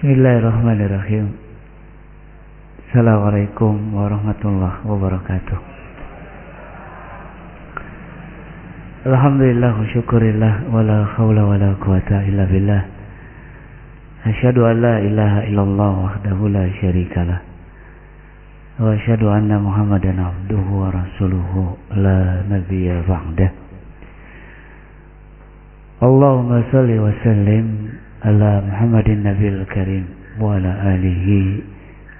Bismillahirrahmanirrahim. Assalamualaikum warahmatullahi wabarakatuh. Alhamdulillah wa syukurillah wa la hawla wa la quwata illa billah. Asyhadu an la ilaha illallah wahdahu la syarikalah. Wa asyhadu anna Muhammadan abduhu wa rasuluhu la nabiyya ba'dah. Allahumma salli wa sallim Nabil Karim wa ala alihi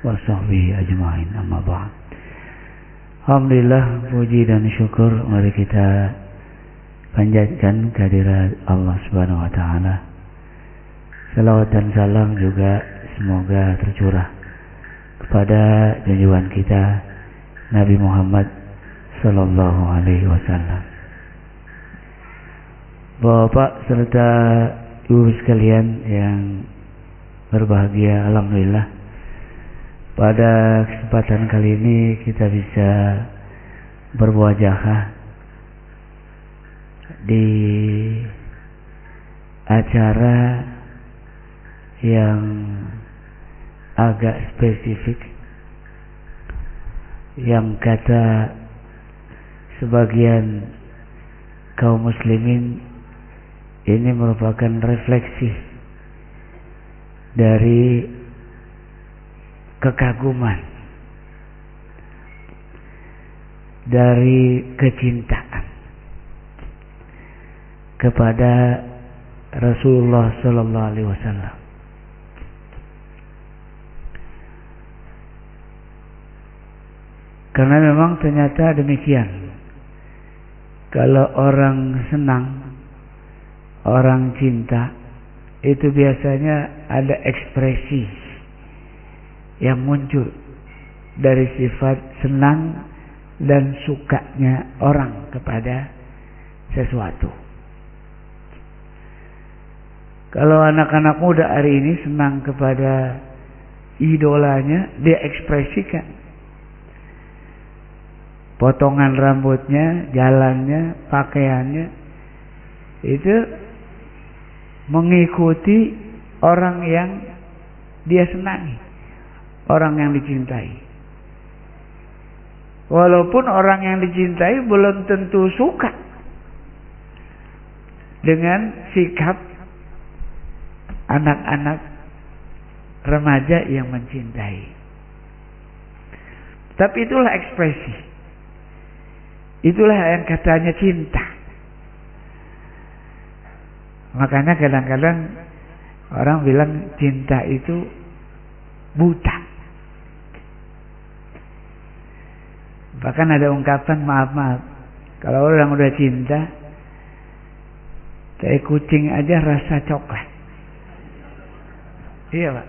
wa sahbihi ajma'in amma ba'd. Alhamdulillah puji dan syukur mari kita panjatkan kehadirat Allah Subhanahu wa taala. Salawat dan salam juga semoga tercurah kepada junjungan kita Nabi Muhammad sallallahu alaihi wasallam. Bapak serta Ibu sekalian yang berbahagia Alhamdulillah. Pada kesempatan kali ini kita bisa berwajah Di acara yang agak spesifik. Yang kata sebagian kaum muslimin ini merupakan refleksi dari kekaguman dari kecintaan kepada Rasulullah sallallahu alaihi wasallam. Karena memang ternyata demikian. Kalau orang senang orang cinta itu biasanya ada ekspresi yang muncul dari sifat senang dan sukanya orang kepada sesuatu. Kalau anak-anak muda hari ini senang kepada idolanya, dia ekspresikan. Potongan rambutnya, jalannya, pakaiannya, itu mengikuti orang yang dia senangi, orang yang dicintai. Walaupun orang yang dicintai belum tentu suka dengan sikap anak-anak remaja yang mencintai. Tapi itulah ekspresi. Itulah yang katanya cinta. Makanya kadang-kadang orang bilang cinta itu buta. Bahkan ada ungkapan maaf-maaf. Kalau orang udah cinta, kayak kucing aja rasa coklat. Iya pak.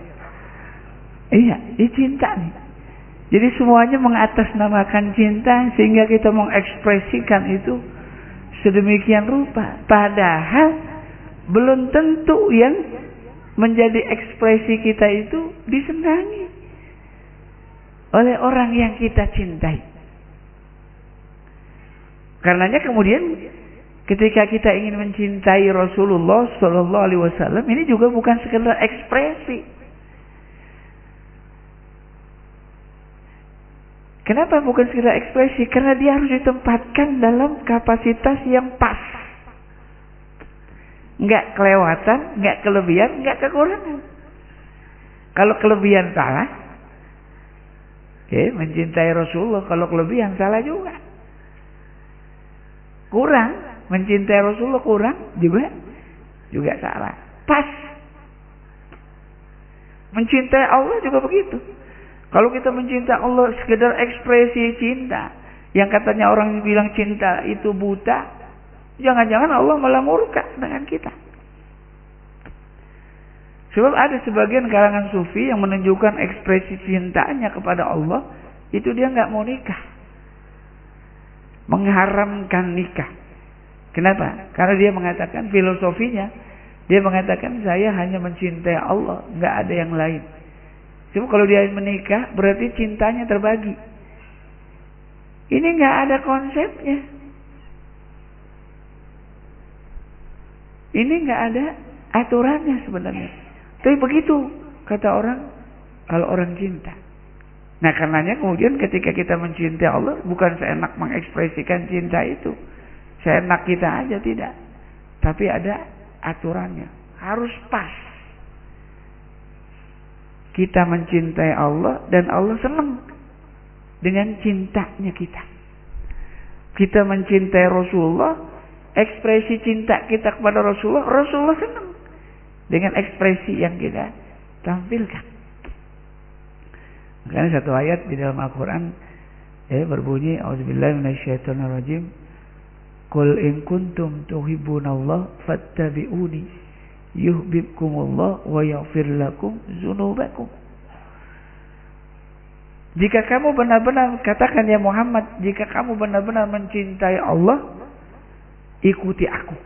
Iya, ini cinta nih. Jadi semuanya mengatasnamakan cinta sehingga kita mengekspresikan itu sedemikian rupa. Padahal belum tentu yang menjadi ekspresi kita itu disenangi oleh orang yang kita cintai. Karenanya kemudian ketika kita ingin mencintai Rasulullah Shallallahu Alaihi Wasallam ini juga bukan sekedar ekspresi. Kenapa bukan sekedar ekspresi? Karena dia harus ditempatkan dalam kapasitas yang pas nggak kelewatan, nggak kelebihan, nggak kekurangan. Kalau kelebihan salah, oke, mencintai Rasulullah. Kalau kelebihan salah juga. Kurang, mencintai Rasulullah kurang juga, juga salah. Pas. Mencintai Allah juga begitu. Kalau kita mencintai Allah sekedar ekspresi cinta, yang katanya orang bilang cinta itu buta, Jangan-jangan Allah malah murka dengan kita. Sebab ada sebagian kalangan sufi yang menunjukkan ekspresi cintanya kepada Allah, itu dia nggak mau nikah. Mengharamkan nikah. Kenapa? Karena dia mengatakan filosofinya, dia mengatakan saya hanya mencintai Allah, nggak ada yang lain. Cuma kalau dia menikah berarti cintanya terbagi. Ini nggak ada konsepnya. Ini nggak ada aturannya sebenarnya. Tapi begitu kata orang kalau orang cinta. Nah karenanya kemudian ketika kita mencintai Allah bukan seenak mengekspresikan cinta itu. Seenak kita aja tidak. Tapi ada aturannya. Harus pas. Kita mencintai Allah dan Allah senang dengan cintanya kita. Kita mencintai Rasulullah, ekspresi cinta kita kepada Rasulullah, Rasulullah senang dengan ekspresi yang kita tampilkan. Makanya satu ayat di dalam Al-Quran eh, berbunyi Auzubillahi minasyaitonirrajim Qul in kuntum tuhibbunallah fattabi'uni yuhibbukumullah wa yaghfir lakum dzunubakum Jika kamu benar-benar katakan ya Muhammad, jika kamu benar-benar mencintai Allah, ikuti aku.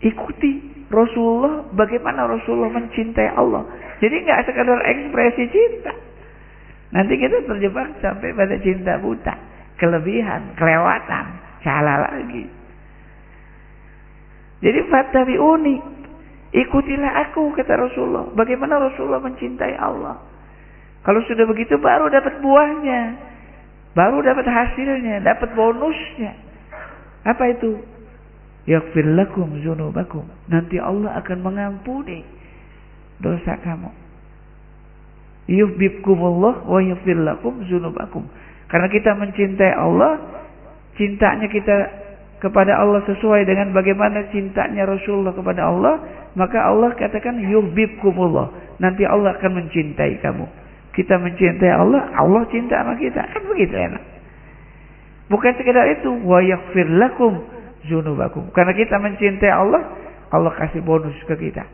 Ikuti Rasulullah bagaimana Rasulullah mencintai Allah. Jadi nggak sekadar ekspresi cinta. Nanti kita terjebak sampai pada cinta buta, kelebihan, kelewatan, salah lagi. Jadi fattabi'uni, ikutilah aku kata Rasulullah. Bagaimana Rasulullah mencintai Allah. Kalau sudah begitu baru dapat buahnya. Baru dapat hasilnya, dapat bonusnya. Apa itu? Yaghfir lakum dzunubakum. Nanti Allah akan mengampuni dosa kamu yuhibbukumullah wa yaghfir lakum dzunubakum. Karena kita mencintai Allah, cintanya kita kepada Allah sesuai dengan bagaimana cintanya Rasulullah kepada Allah, maka Allah katakan yuhibbukumullah. Nanti Allah akan mencintai kamu. Kita mencintai Allah, Allah cinta sama kita. Kan begitu enak. Bukan sekedar itu, wa yaghfir lakum dzunubakum. Karena kita mencintai Allah, Allah kasih bonus ke kita.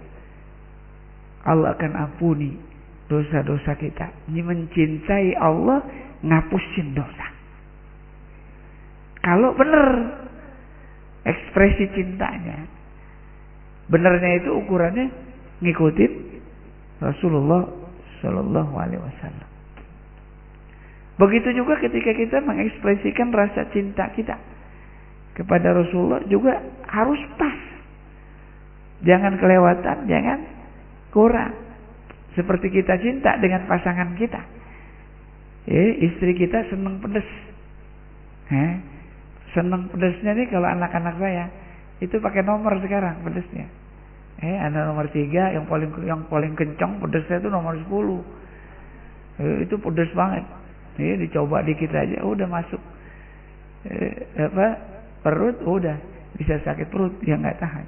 Allah akan ampuni dosa-dosa kita. Ini mencintai Allah, ngapusin dosa. Kalau benar ekspresi cintanya, benarnya itu ukurannya ngikutin Rasulullah Shallallahu Alaihi Wasallam. Begitu juga ketika kita mengekspresikan rasa cinta kita kepada Rasulullah juga harus pas. Jangan kelewatan, jangan kurang. Seperti kita cinta dengan pasangan kita. Eh, istri kita senang pedas. Eh, senang pedasnya nih kalau anak-anak saya itu pakai nomor sekarang pedasnya. Eh, ada nomor tiga yang paling yang paling kencang pedasnya itu nomor sepuluh. Eh, itu pedas banget. Eh, dicoba dikit aja udah masuk. Eh, apa perut udah bisa sakit perut yang nggak tahan.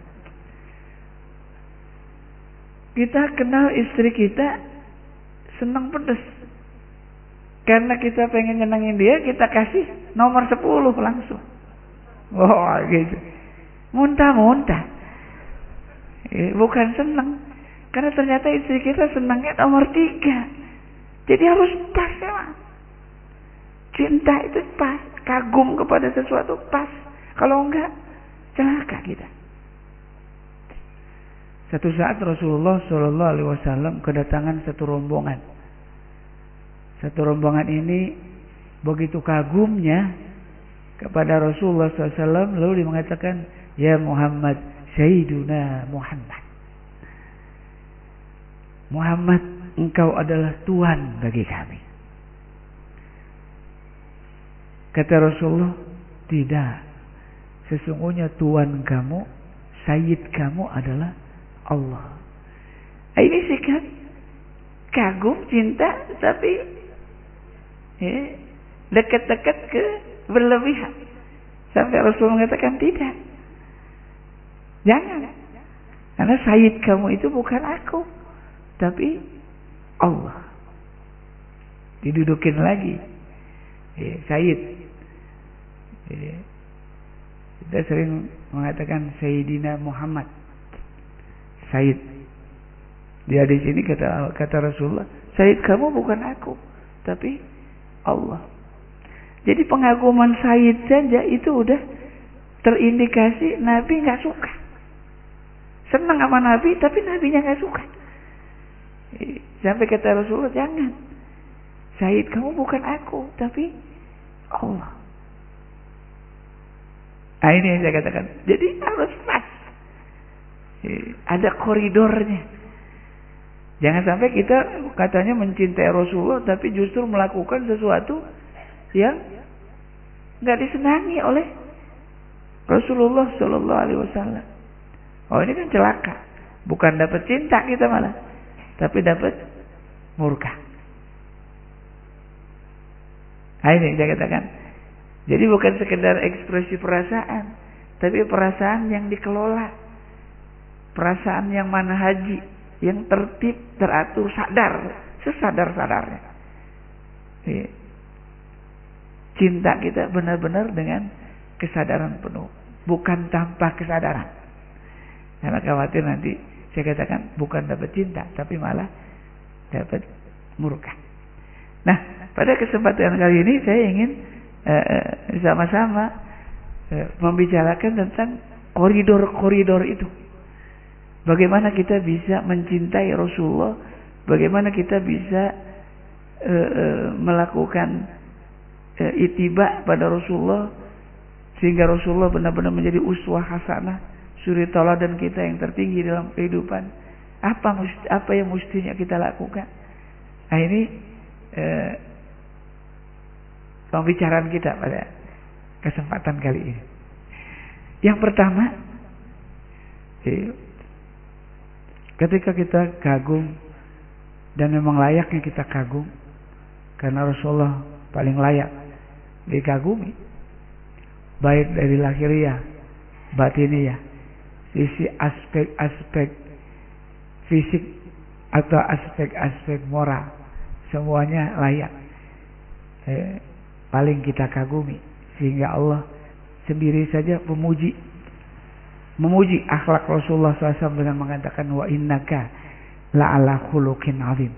Kita kenal istri kita senang pedas. Karena kita pengen nyenengin dia, kita kasih nomor 10 langsung. Wah, oh, gitu. Muntah-muntah. Eh, bukan senang. Karena ternyata istri kita senangnya nomor 3. Jadi harus pas ya, Cinta itu pas. Kagum kepada sesuatu pas. Kalau enggak, celaka kita. Satu saat Rasulullah Shallallahu Alaihi Wasallam kedatangan satu rombongan. Satu rombongan ini begitu kagumnya kepada Rasulullah SAW lalu dia mengatakan Ya Muhammad Sayyiduna Muhammad Muhammad engkau adalah Tuhan bagi kami Kata Rasulullah Tidak Sesungguhnya Tuhan kamu Sayyid kamu adalah Allah. Nah, ini sikap kagum, cinta, tapi ya, dekat-dekat ke berlebihan. Sampai Rasul mengatakan tidak. Jangan. Karena Sayyid kamu itu bukan aku. Tapi Allah. Didudukin lagi. Ya, Sayyid. Ya. Kita sering mengatakan Sayyidina Muhammad. Said. Di hadis ini kata kata Rasulullah, Said kamu bukan aku, tapi Allah. Jadi pengaguman Said saja itu udah terindikasi Nabi nggak suka. Senang sama Nabi, tapi Nabinya nggak suka. Sampai kata Rasulullah, jangan. Said kamu bukan aku, tapi Allah. Nah ini yang saya katakan. Jadi harus pas. Ada koridornya. Jangan sampai kita katanya mencintai Rasulullah tapi justru melakukan sesuatu yang nggak disenangi oleh Rasulullah Shallallahu Alaihi Wasallam. Oh ini kan celaka. Bukan dapat cinta kita malah, tapi dapat murka. Nah, ini saya katakan. Jadi bukan sekedar ekspresi perasaan, tapi perasaan yang dikelola. Perasaan yang mana haji, yang tertib, teratur, sadar, sesadar-sadarnya. Cinta kita benar-benar dengan kesadaran penuh, bukan tanpa kesadaran. Karena khawatir nanti saya katakan bukan dapat cinta, tapi malah dapat murka. Nah, pada kesempatan kali ini saya ingin uh, sama-sama uh, membicarakan tentang koridor-koridor itu. Bagaimana kita bisa mencintai Rasulullah, bagaimana kita bisa melakukan itiba pada Rasulullah sehingga Rasulullah benar-benar menjadi uswah hasanah, suri dan kita yang tertinggi dalam kehidupan. Apa apa yang mestinya kita lakukan? Nah ini eh, pembicaraan kita pada kesempatan kali ini. Yang pertama, eh, ketika kita kagum dan memang layaknya kita kagum karena Rasulullah paling layak dikagumi baik dari lahiriah batiniah sisi aspek-aspek fisik atau aspek-aspek moral semuanya layak eh, paling kita kagumi. Sehingga Allah sendiri saja memuji. Memuji akhlak Rasulullah SAW dengan mengatakan wa innaka la ala khuluqin azim.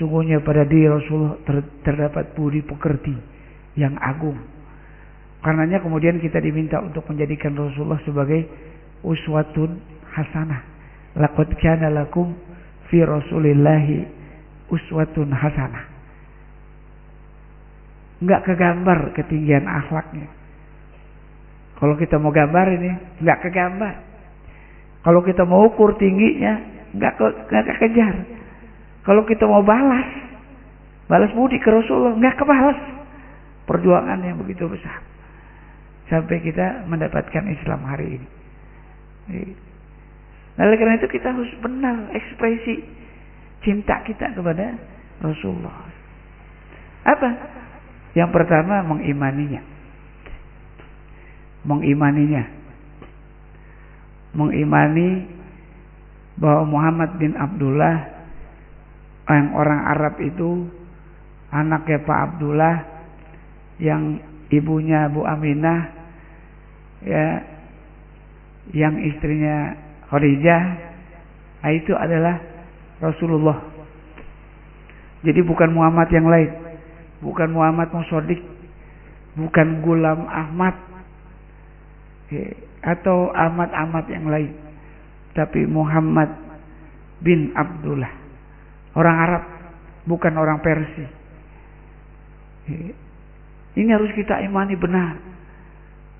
Sungguhnya pada diri Rasulullah ter, terdapat budi pekerti yang agung. Karenanya kemudian kita diminta untuk menjadikan Rasulullah sebagai uswatun hasanah. Laqad kana lakum fi rasulillahi uswatun hasanah nggak kegambar ketinggian akhlaknya. Kalau kita mau gambar ini nggak kegambar. Kalau kita mau ukur tingginya nggak ke, nggak kekejar. Kalau kita mau balas, balas budi ke Rasulullah nggak kebalas. Perjuangan yang begitu besar sampai kita mendapatkan Islam hari ini. Nah, oleh karena itu kita harus benar ekspresi cinta kita kepada Rasulullah. Apa? Yang pertama mengimaninya. Mengimaninya. Mengimani bahwa Muhammad bin Abdullah yang orang Arab itu anaknya Pak Abdullah yang ibunya Bu Aminah ya yang istrinya Khadijah nah itu adalah Rasulullah jadi bukan Muhammad yang lain bukan Muhammad Musodik, bukan Gulam Ahmad, atau Ahmad-Ahmad yang lain, tapi Muhammad bin Abdullah, orang Arab, bukan orang Persia. Ini harus kita imani benar.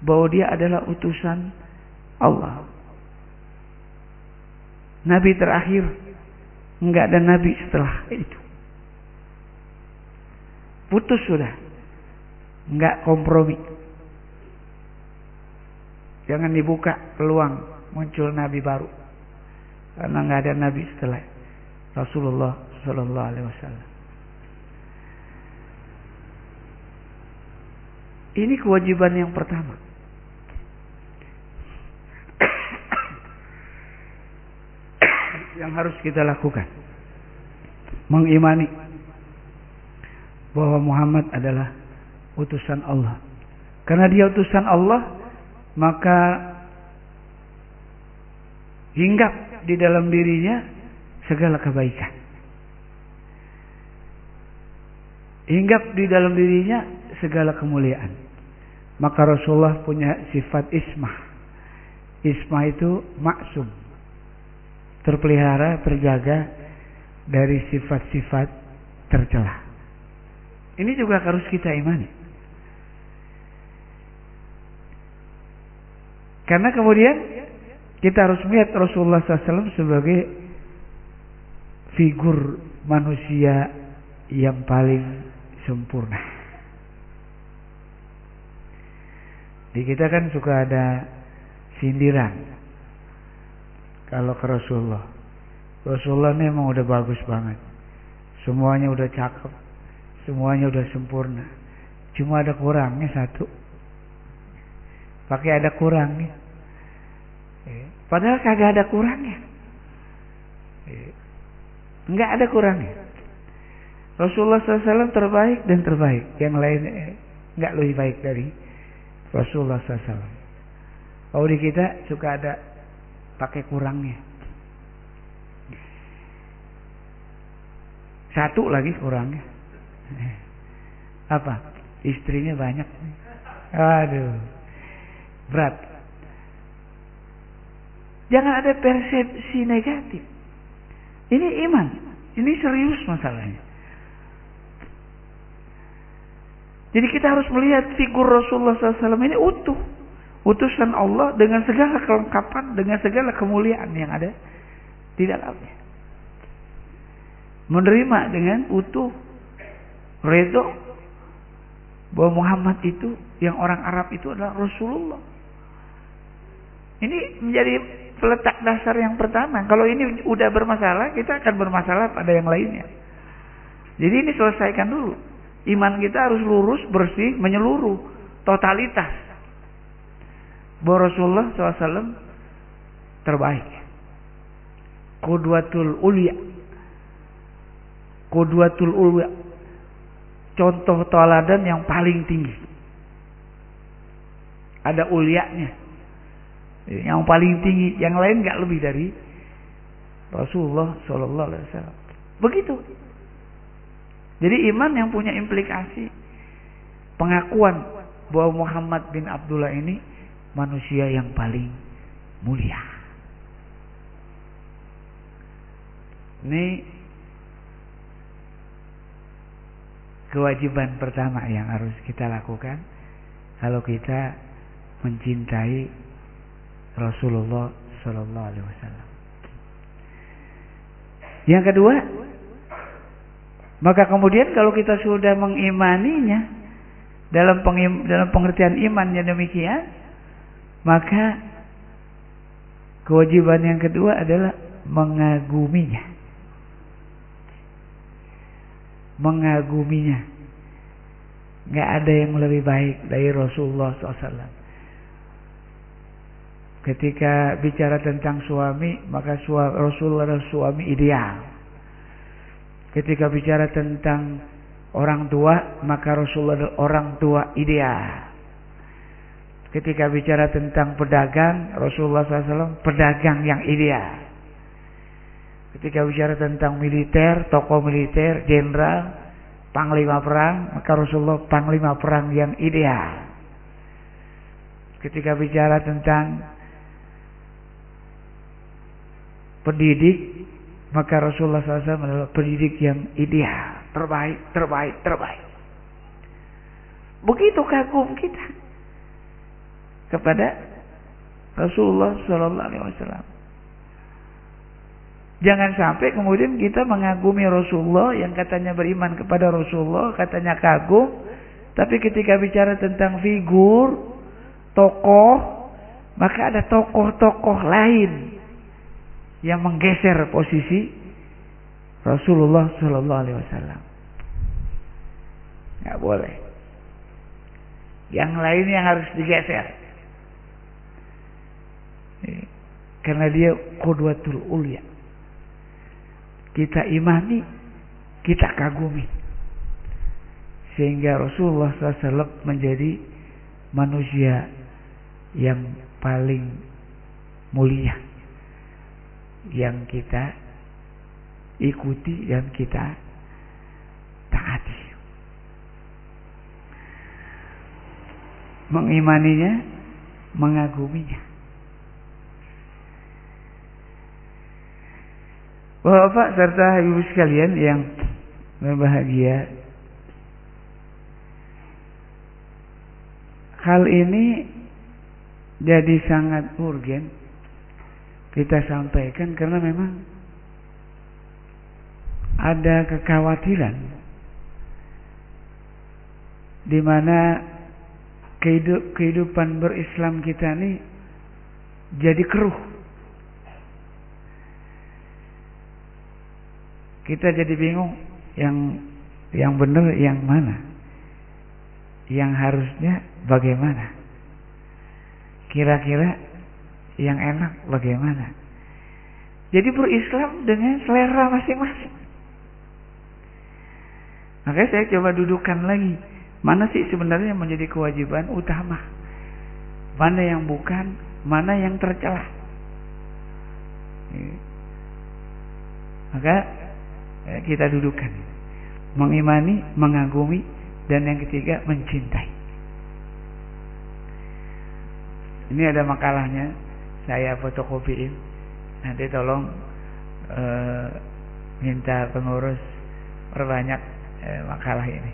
Bahwa dia adalah utusan Allah. Nabi terakhir, enggak ada nabi setelah itu. Putus sudah. Enggak kompromi. Jangan dibuka peluang muncul nabi baru. Karena enggak ada nabi setelah Rasulullah sallallahu alaihi wasallam. Ini kewajiban yang pertama. yang harus kita lakukan. Mengimani bahwa Muhammad adalah utusan Allah. Karena dia utusan Allah, maka hinggap di dalam dirinya segala kebaikan. Hinggap di dalam dirinya segala kemuliaan. Maka Rasulullah punya sifat ismah. Ismah itu maksum. Terpelihara, terjaga dari sifat-sifat tercelah. Ini juga harus kita imani. Karena kemudian kita harus melihat Rasulullah SAW sebagai figur manusia yang paling sempurna. Di kita kan suka ada sindiran kalau ke Rasulullah. Rasulullah ini emang udah bagus banget. Semuanya udah cakep. Semuanya udah sempurna. Cuma ada kurangnya satu. Pakai ada kurangnya. Eh, padahal kagak ada kurangnya. Enggak eh, ada kurangnya. Rasulullah SAW terbaik dan terbaik. Yang lain enggak lebih baik dari Rasulullah SAW. Kalau di kita suka ada pakai kurangnya. Satu lagi kurangnya. Apa? Istrinya banyak. Aduh. Berat. Jangan ada persepsi negatif. Ini iman. Ini serius masalahnya. Jadi kita harus melihat figur Rasulullah SAW ini utuh. Utusan Allah dengan segala kelengkapan, dengan segala kemuliaan yang ada di dalamnya. Menerima dengan utuh, redo bahwa Muhammad itu yang orang Arab itu adalah Rasulullah. Ini menjadi peletak dasar yang pertama. Kalau ini udah bermasalah, kita akan bermasalah pada yang lainnya. Jadi ini selesaikan dulu. Iman kita harus lurus, bersih, menyeluruh, totalitas. Bahwa Rasulullah SAW terbaik. Qudwatul ulia. Qudwatul ulia. Contoh teladan yang paling tinggi. Ada ulianya yang paling tinggi, yang lain nggak lebih dari Rasulullah Shallallahu Alaihi Wasallam. Begitu. Jadi iman yang punya implikasi pengakuan bahwa Muhammad bin Abdullah ini manusia yang paling mulia. Ini kewajiban pertama yang harus kita lakukan kalau kita mencintai Rasulullah Sallallahu Alaihi Wasallam. Yang kedua, maka kemudian kalau kita sudah mengimaninya dalam pengim, dalam pengertian iman yang demikian, maka kewajiban yang kedua adalah mengaguminya. Mengaguminya. Nggak ada yang lebih baik dari Rasulullah SAW. Ketika bicara tentang suami, maka suami, Rasulullah adalah suami ideal. Ketika bicara tentang orang tua, maka Rasulullah adalah orang tua ideal. Ketika bicara tentang pedagang, Rasulullah SAW pedagang yang ideal. Ketika bicara tentang militer, tokoh militer, jenderal, panglima perang, maka Rasulullah panglima perang yang ideal. Ketika bicara tentang pendidik maka Rasulullah SAW adalah pendidik yang ideal, terbaik, terbaik, terbaik. Begitu kagum kita kepada Rasulullah Wasallam. Jangan sampai kemudian kita mengagumi Rasulullah yang katanya beriman kepada Rasulullah, katanya kagum, tapi ketika bicara tentang figur, tokoh, maka ada tokoh-tokoh lain yang menggeser posisi Rasulullah Shallallahu Alaihi Wasallam. Nggak boleh. Yang lain yang harus digeser. Karena dia kodwatul ulia. Kita imani, kita kagumi. Sehingga Rasulullah SAW menjadi manusia yang paling mulia yang kita ikuti dan kita taati. Mengimaninya, mengaguminya. Bapak serta ibu sekalian yang berbahagia Hal ini jadi sangat urgen kita sampaikan karena memang ada kekhawatiran di mana kehidupan berislam kita ini jadi keruh. Kita jadi bingung yang yang benar yang mana? Yang harusnya bagaimana? Kira-kira yang enak bagaimana? Jadi berislam dengan selera masing-masing. Makanya saya coba dudukan lagi. Mana sih sebenarnya yang menjadi kewajiban utama? Mana yang bukan? Mana yang tercela? Maka ya, kita dudukan. Mengimani, mengagumi, dan yang ketiga mencintai. Ini ada makalahnya. Saya fotokopiin. Nanti tolong uh, minta pengurus perbanyak uh, makalah ini.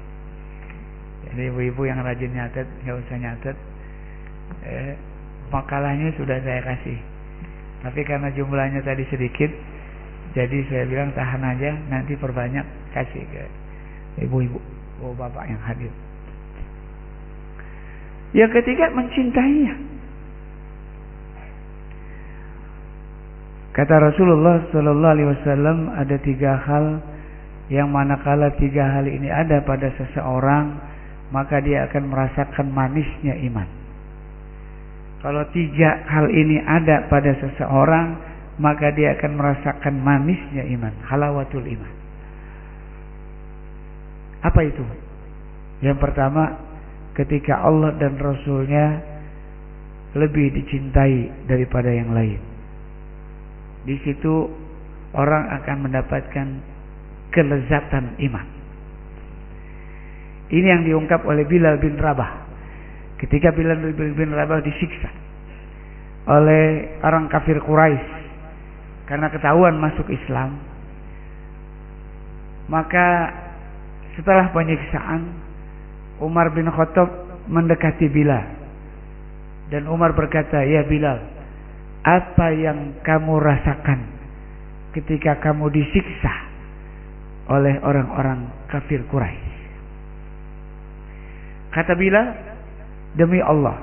Jadi ibu-ibu yang rajin nyatet, nggak usah nyatet. Eh, makalahnya sudah saya kasih. Tapi karena jumlahnya tadi sedikit, jadi saya bilang tahan aja, nanti perbanyak kasih ke ibu-ibu, bapak yang hadir. Yang ketiga mencintainya. Kata Rasulullah Wasallam ada tiga hal yang manakala tiga hal ini ada pada seseorang maka dia akan merasakan manisnya iman. Kalau tiga hal ini ada pada seseorang maka dia akan merasakan manisnya iman, halawatul iman. Apa itu? Yang pertama, ketika Allah dan Rasulnya lebih dicintai daripada yang lain. Di situ orang akan mendapatkan kelezatan iman. Ini yang diungkap oleh Bilal bin Rabah. Ketika Bilal bin Rabah disiksa oleh orang kafir Quraisy karena ketahuan masuk Islam, maka setelah penyiksaan Umar bin Khattab mendekati Bilal dan Umar berkata, "Ya Bilal, apa yang kamu rasakan ketika kamu disiksa oleh orang-orang kafir Quraisy?" Kata Bilal, "Demi Allah,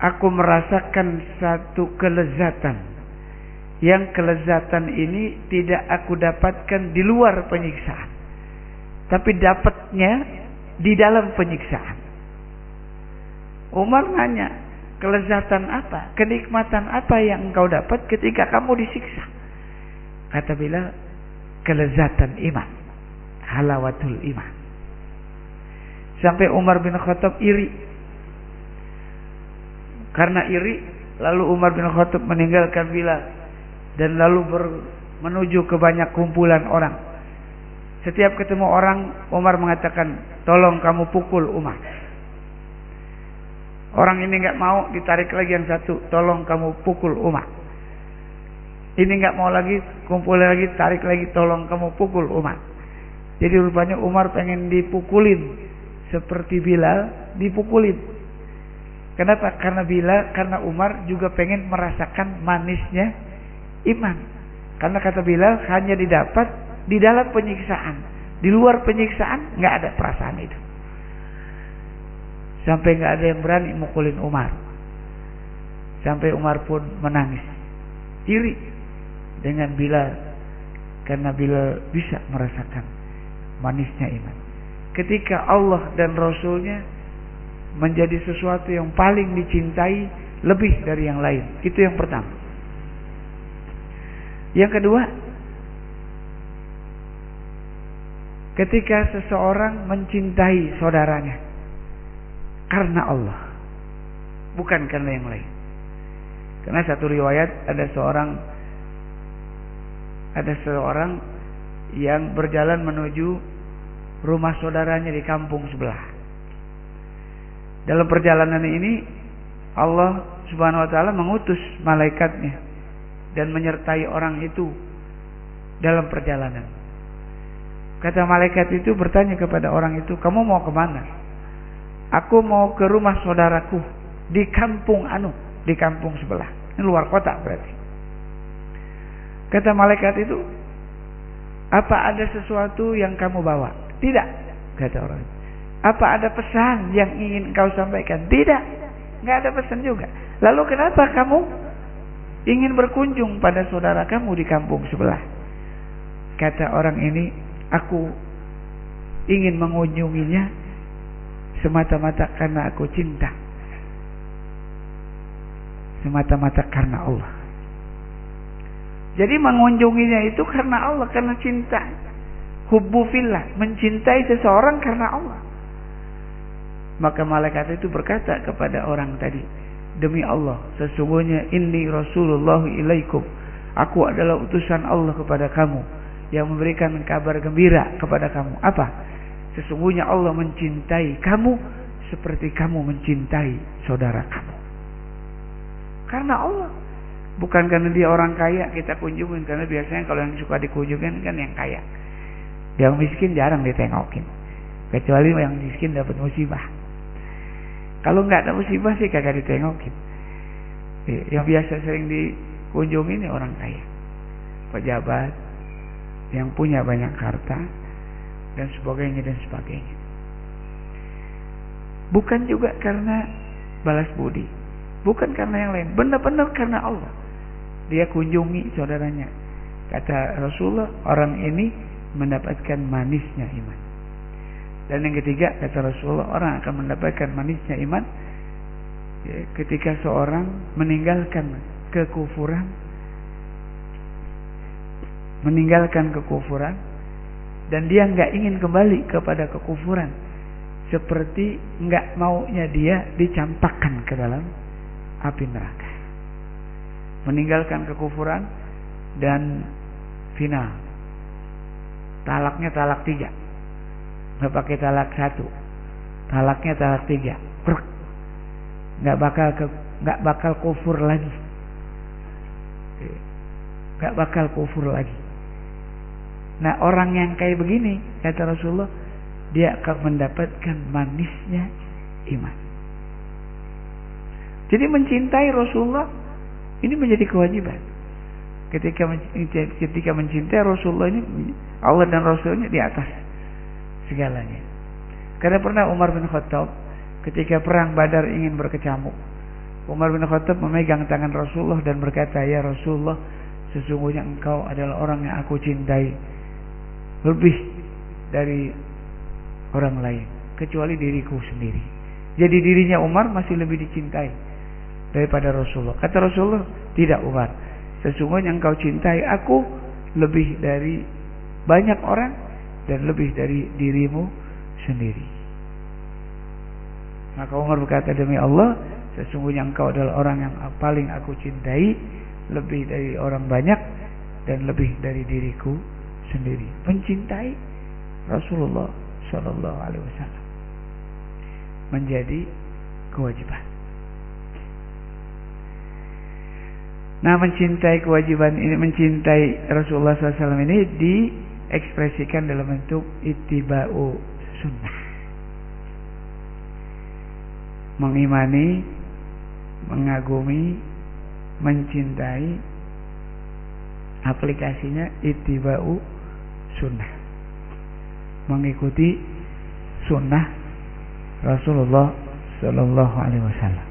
aku merasakan satu kelezatan yang kelezatan ini tidak aku dapatkan di luar penyiksaan. Tapi dapatnya di dalam penyiksaan. Umar nanya, kelezatan apa? Kenikmatan apa yang engkau dapat ketika kamu disiksa? Kata Bilal, kelezatan iman. Halawatul iman. Sampai Umar bin Khattab iri. Karena iri, lalu Umar bin Khattab meninggalkan Bilal dan lalu ber, menuju ke banyak kumpulan orang. Setiap ketemu orang, Umar mengatakan, tolong kamu pukul Umar. Orang ini nggak mau, ditarik lagi yang satu, tolong kamu pukul Umar. Ini nggak mau lagi, kumpul lagi, tarik lagi, tolong kamu pukul Umar. Jadi rupanya Umar pengen dipukulin, seperti Bilal dipukulin. Kenapa? Karena Bilal, karena Umar juga pengen merasakan manisnya iman. Karena kata Bilal hanya didapat di dalam penyiksaan. Di luar penyiksaan nggak ada perasaan itu. Sampai nggak ada yang berani mukulin Umar. Sampai Umar pun menangis. Iri dengan Bilal. Karena Bilal bisa merasakan manisnya iman. Ketika Allah dan Rasulnya menjadi sesuatu yang paling dicintai lebih dari yang lain. Itu yang pertama. Yang kedua, ketika seseorang mencintai saudaranya karena Allah, bukan karena yang lain. Karena satu riwayat ada seorang ada seorang yang berjalan menuju rumah saudaranya di kampung sebelah. Dalam perjalanan ini Allah Subhanahu wa taala mengutus malaikatnya dan menyertai orang itu dalam perjalanan. Kata malaikat itu bertanya kepada orang itu, kamu mau ke mana? Aku mau ke rumah saudaraku di kampung anu, di kampung sebelah. Ini luar kota berarti. Kata malaikat itu, Apa ada sesuatu yang kamu bawa? Tidak, kata orang. Apa ada pesan yang ingin kau sampaikan? Tidak, nggak ada pesan juga. Lalu kenapa kamu ingin berkunjung pada saudara kamu di kampung sebelah? Kata orang ini, aku ingin mengunjunginya semata-mata karena aku cinta. Semata-mata karena Allah. Jadi mengunjunginya itu karena Allah, karena cinta. Hubbu fillah, mencintai seseorang karena Allah. Maka malaikat itu berkata kepada orang tadi, demi Allah, sesungguhnya ini Rasulullah ilaikum. Aku adalah utusan Allah kepada kamu yang memberikan kabar gembira kepada kamu. Apa? Sesungguhnya Allah mencintai kamu seperti kamu mencintai saudara kamu. Karena Allah. Bukan karena dia orang kaya kita kunjungin karena biasanya kalau yang suka dikunjungin kan yang kaya. Yang miskin jarang ditengokin. Kecuali yang miskin dapat musibah. Kalau nggak ada musibah sih kagak ditengokin. Yang biasa sering dikunjungin ya orang kaya. Pejabat yang punya banyak harta dan sebagainya dan sebagainya. Bukan juga karena balas budi, bukan karena yang lain, benar-benar karena Allah dia kunjungi saudaranya. Kata Rasulullah, orang ini mendapatkan manisnya iman. Dan yang ketiga, kata Rasulullah, orang akan mendapatkan manisnya iman ya, ketika seorang meninggalkan kekufuran, meninggalkan kekufuran, dan dia nggak ingin kembali kepada kekufuran, seperti nggak maunya dia dicampakkan ke dalam api neraka. Meninggalkan kekufuran dan final. Talaknya talak tiga nggak pakai talak satu. Talaknya talak tiga. Nggak bakal ke nggak bakal kufur lagi. Nggak bakal kufur lagi. Nah orang yang kayak begini kata Rasulullah dia akan mendapatkan manisnya iman. Jadi mencintai Rasulullah ini menjadi kewajiban. Ketika ketika mencintai Rasulullah ini Allah dan Rasulnya di atas segalanya. Karena pernah Umar bin Khattab ketika perang Badar ingin berkecamuk. Umar bin Khattab memegang tangan Rasulullah dan berkata, "Ya Rasulullah, sesungguhnya engkau adalah orang yang aku cintai lebih dari orang lain kecuali diriku sendiri." Jadi dirinya Umar masih lebih dicintai daripada Rasulullah. Kata Rasulullah, tidak Umar. Sesungguhnya engkau cintai aku lebih dari banyak orang dan lebih dari dirimu sendiri. Maka Umar berkata demi Allah, sesungguhnya engkau adalah orang yang paling aku cintai lebih dari orang banyak dan lebih dari diriku sendiri. Mencintai Rasulullah Shallallahu Alaihi Wasallam menjadi kewajiban. Nah mencintai kewajiban ini, mencintai Rasulullah SAW ini diekspresikan dalam bentuk itibau sunnah. Mengimani, mengagumi, mencintai aplikasinya itibau sunnah. Mengikuti sunnah Rasulullah Sallallahu Alaihi Wasallam.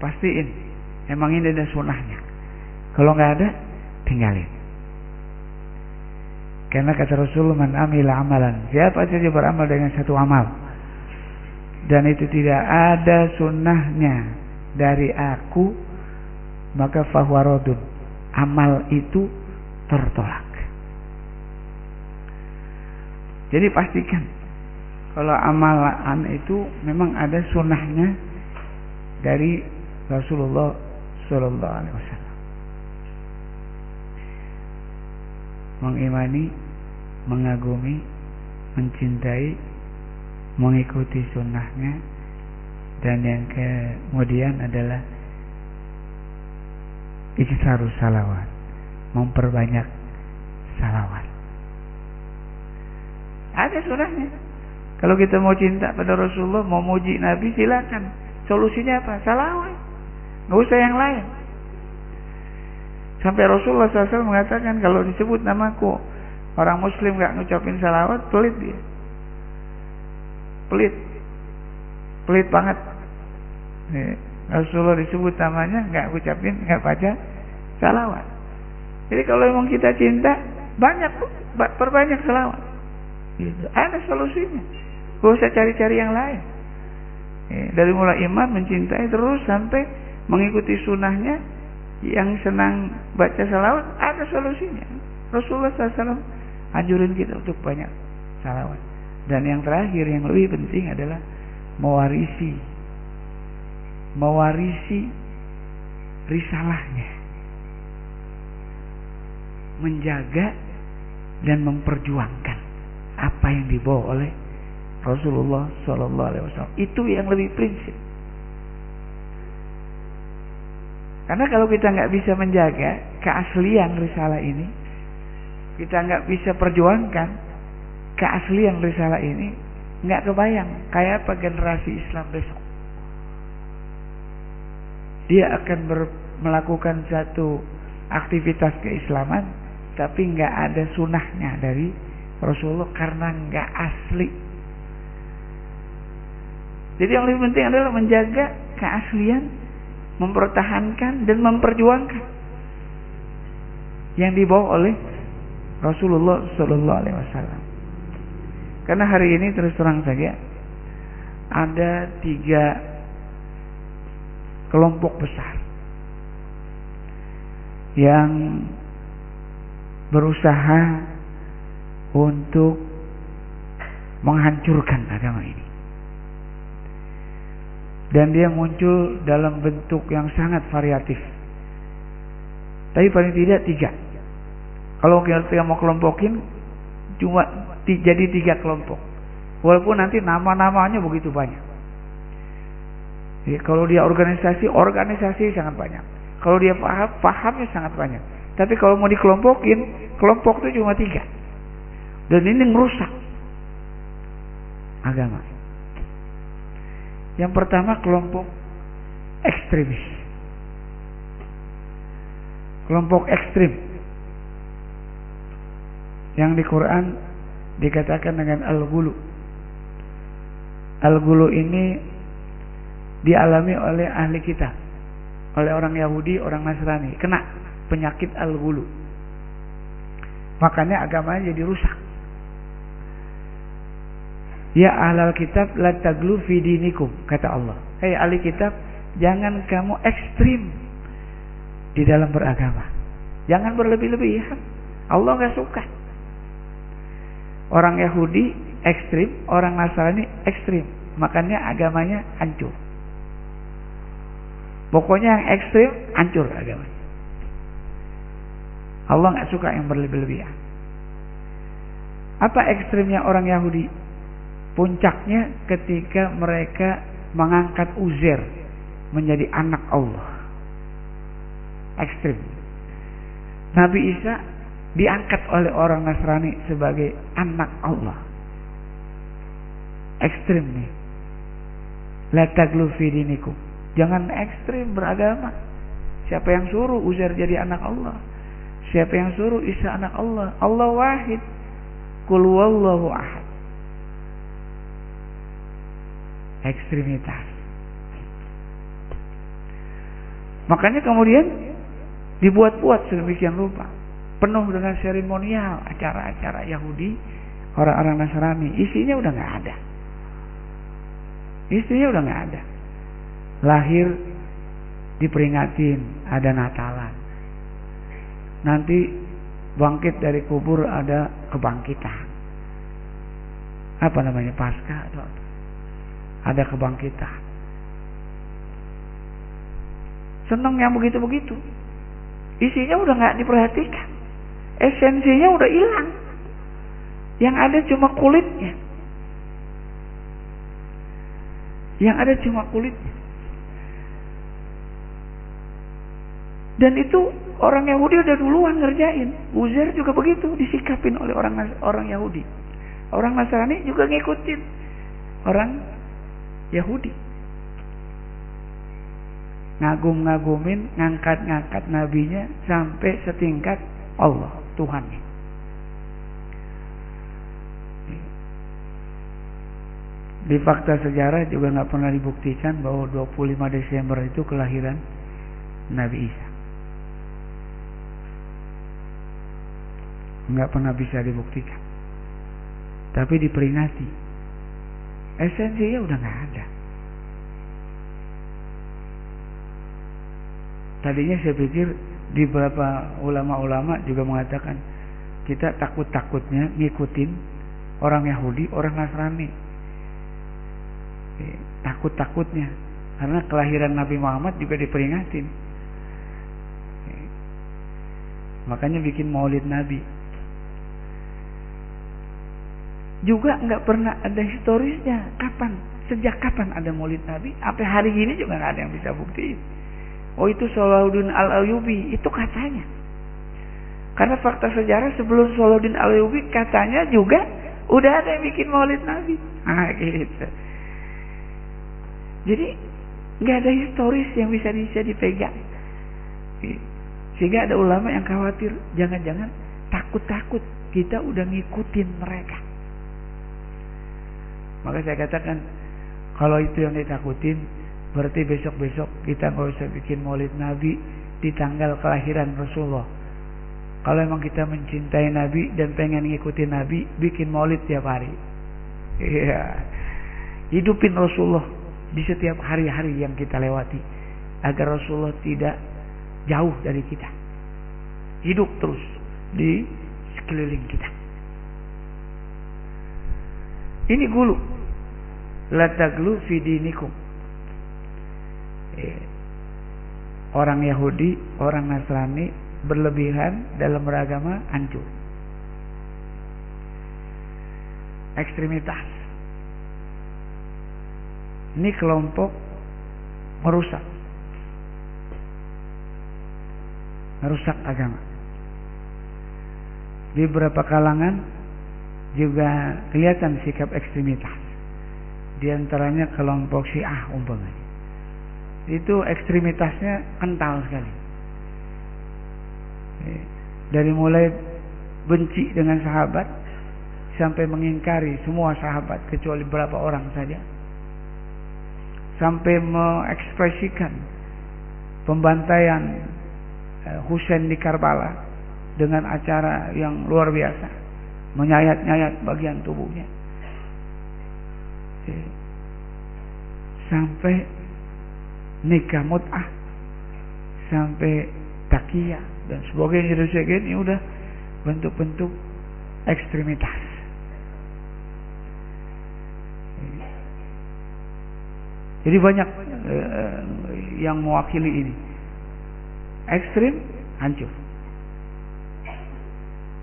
Pastiin Emang ini ada sunnahnya. Kalau nggak ada, tinggalin. Karena kata Rasulullah man amila amalan. Siapa saja beramal dengan satu amal. Dan itu tidak ada sunnahnya dari aku. Maka fahuwarodun. Amal itu tertolak. Jadi pastikan. Kalau amalan itu memang ada sunnahnya dari Rasulullah Sallallahu Alaihi Wasallam. Mengimani, mengagumi, mencintai, mengikuti sunnahnya, dan yang kemudian adalah ijtarus salawat, memperbanyak salawat. Ada sunnahnya. Kalau kita mau cinta pada Rasulullah, mau muji Nabi, silakan. Solusinya apa? Salawat. Nggak usah yang lain. Sampai Rasulullah SAW mengatakan kalau disebut namaku orang Muslim nggak ngucapin salawat pelit dia, pelit, pelit banget. Rasulullah disebut namanya nggak ngucapin nggak baca salawat. Jadi kalau emang kita cinta banyak perbanyak salawat. Gitu. Ada solusinya. Gak usah cari-cari yang lain. dari mulai iman mencintai terus sampai mengikuti sunnahnya yang senang baca salawat ada solusinya. Rasulullah SAW anjurin kita untuk banyak salawat. Dan yang terakhir yang lebih penting adalah mewarisi mewarisi risalahnya. Menjaga dan memperjuangkan apa yang dibawa oleh Rasulullah Wasallam itu yang lebih prinsip. Karena kalau kita nggak bisa menjaga keaslian risalah ini, kita nggak bisa perjuangkan keaslian risalah ini, nggak kebayang kayak apa generasi Islam besok. Dia akan ber, melakukan satu aktivitas keislaman, tapi nggak ada sunnahnya dari Rasulullah karena nggak asli jadi yang lebih penting adalah menjaga keaslian, mempertahankan dan memperjuangkan yang dibawa oleh Rasulullah Shallallahu Alaihi Wasallam. Karena hari ini terus terang saja ada tiga kelompok besar yang berusaha untuk menghancurkan agama ini dan dia muncul dalam bentuk yang sangat variatif. Tapi paling tidak tiga. Kalau kita mau kelompokin, cuma jadi tiga kelompok. Walaupun nanti nama-namanya begitu banyak. Ya, kalau dia organisasi, organisasi sangat banyak. Kalau dia paham, pahamnya sangat banyak. Tapi kalau mau dikelompokin, kelompok itu cuma tiga. Dan ini merusak agama. Yang pertama kelompok ekstremis. Kelompok ekstrim. Yang di Quran dikatakan dengan al-gulu. Al-gulu ini dialami oleh ahli kita. Oleh orang Yahudi, orang Nasrani. Kena penyakit al-gulu. Makanya agamanya jadi rusak. Ya ahlal kitab la taglu kata Allah. Hei ahli kitab, jangan kamu ekstrim di dalam beragama. Jangan berlebih-lebihan. Allah nggak suka. Orang Yahudi ekstrim, orang Nasrani ekstrim. Makanya agamanya hancur. Pokoknya yang ekstrim hancur agamanya. Allah nggak suka yang berlebih-lebihan. Apa ekstrimnya orang Yahudi? Puncaknya ketika mereka mengangkat Uzair menjadi anak Allah. Ekstrim. Nabi Isa diangkat oleh orang Nasrani sebagai anak Allah. Ekstrim nih. La taglu dinikum. Jangan ekstrim beragama. Siapa yang suruh Uzair jadi anak Allah? Siapa yang suruh Isa anak Allah? Allah wahid. Kul wallahu ahad. Ekstremitas. Makanya kemudian dibuat-buat sedemikian rupa, penuh dengan seremonial acara-acara Yahudi, orang-orang Nasrani, isinya udah nggak ada. Isinya udah nggak ada. Lahir diperingatin ada Natalan. Nanti bangkit dari kubur ada kebangkitan. Apa namanya pasca atau ada kebangkitan. Senang yang begitu-begitu. Isinya udah nggak diperhatikan. Esensinya udah hilang. Yang ada cuma kulitnya. Yang ada cuma kulitnya. Dan itu orang Yahudi udah duluan ngerjain. Uzair juga begitu disikapin oleh orang orang Yahudi. Orang Nasrani juga ngikutin. Orang Yahudi. ngagum-ngagumin, ngangkat-ngangkat nabinya sampai setingkat Allah, Tuhannya. Di fakta sejarah juga nggak pernah dibuktikan bahwa 25 Desember itu kelahiran Nabi Isa. Nggak pernah bisa dibuktikan. Tapi diperingati. Esensinya udah nggak ada. Tadinya saya pikir di beberapa ulama-ulama juga mengatakan kita takut-takutnya ngikutin orang Yahudi, orang Nasrani. Takut-takutnya. Karena kelahiran Nabi Muhammad juga diperingatin. Makanya bikin maulid Nabi juga nggak pernah ada historisnya. Kapan? Sejak kapan ada maulid Nabi? Apa hari ini juga nggak ada yang bisa buktiin. Oh itu Salahuddin al Ayubi itu katanya. Karena fakta sejarah sebelum Salahuddin al Ayubi katanya juga udah ada yang bikin maulid Nabi. Ah gitu. Jadi nggak ada historis yang bisa bisa dipegang. Sehingga ada ulama yang khawatir jangan-jangan takut-takut kita udah ngikutin mereka. Maka saya katakan kalau itu yang ditakutin berarti besok-besok kita nggak usah bikin maulid Nabi di tanggal kelahiran Rasulullah. Kalau emang kita mencintai Nabi dan pengen ngikutin Nabi, bikin maulid tiap hari. Iya. Hidupin Rasulullah di setiap hari-hari yang kita lewati agar Rasulullah tidak jauh dari kita hidup terus di sekeliling kita ini gulu la taglu fi dinikum eh, orang Yahudi orang Nasrani berlebihan dalam beragama hancur ekstremitas ini kelompok merusak. Merusak agama. Di beberapa kalangan juga kelihatan sikap ekstremitas. Di antaranya kelompok Syiah umpamanya. Itu ekstremitasnya kental sekali. Dari mulai benci dengan sahabat sampai mengingkari semua sahabat kecuali beberapa orang saja sampai mengekspresikan pembantaian eh, Husain di Karbala dengan acara yang luar biasa menyayat-nyayat bagian tubuhnya sampai nikah mut'ah sampai takiyah dan sebagainya ini udah bentuk-bentuk ekstremitas Jadi banyak uh, yang mewakili ini. Ekstrim, hancur.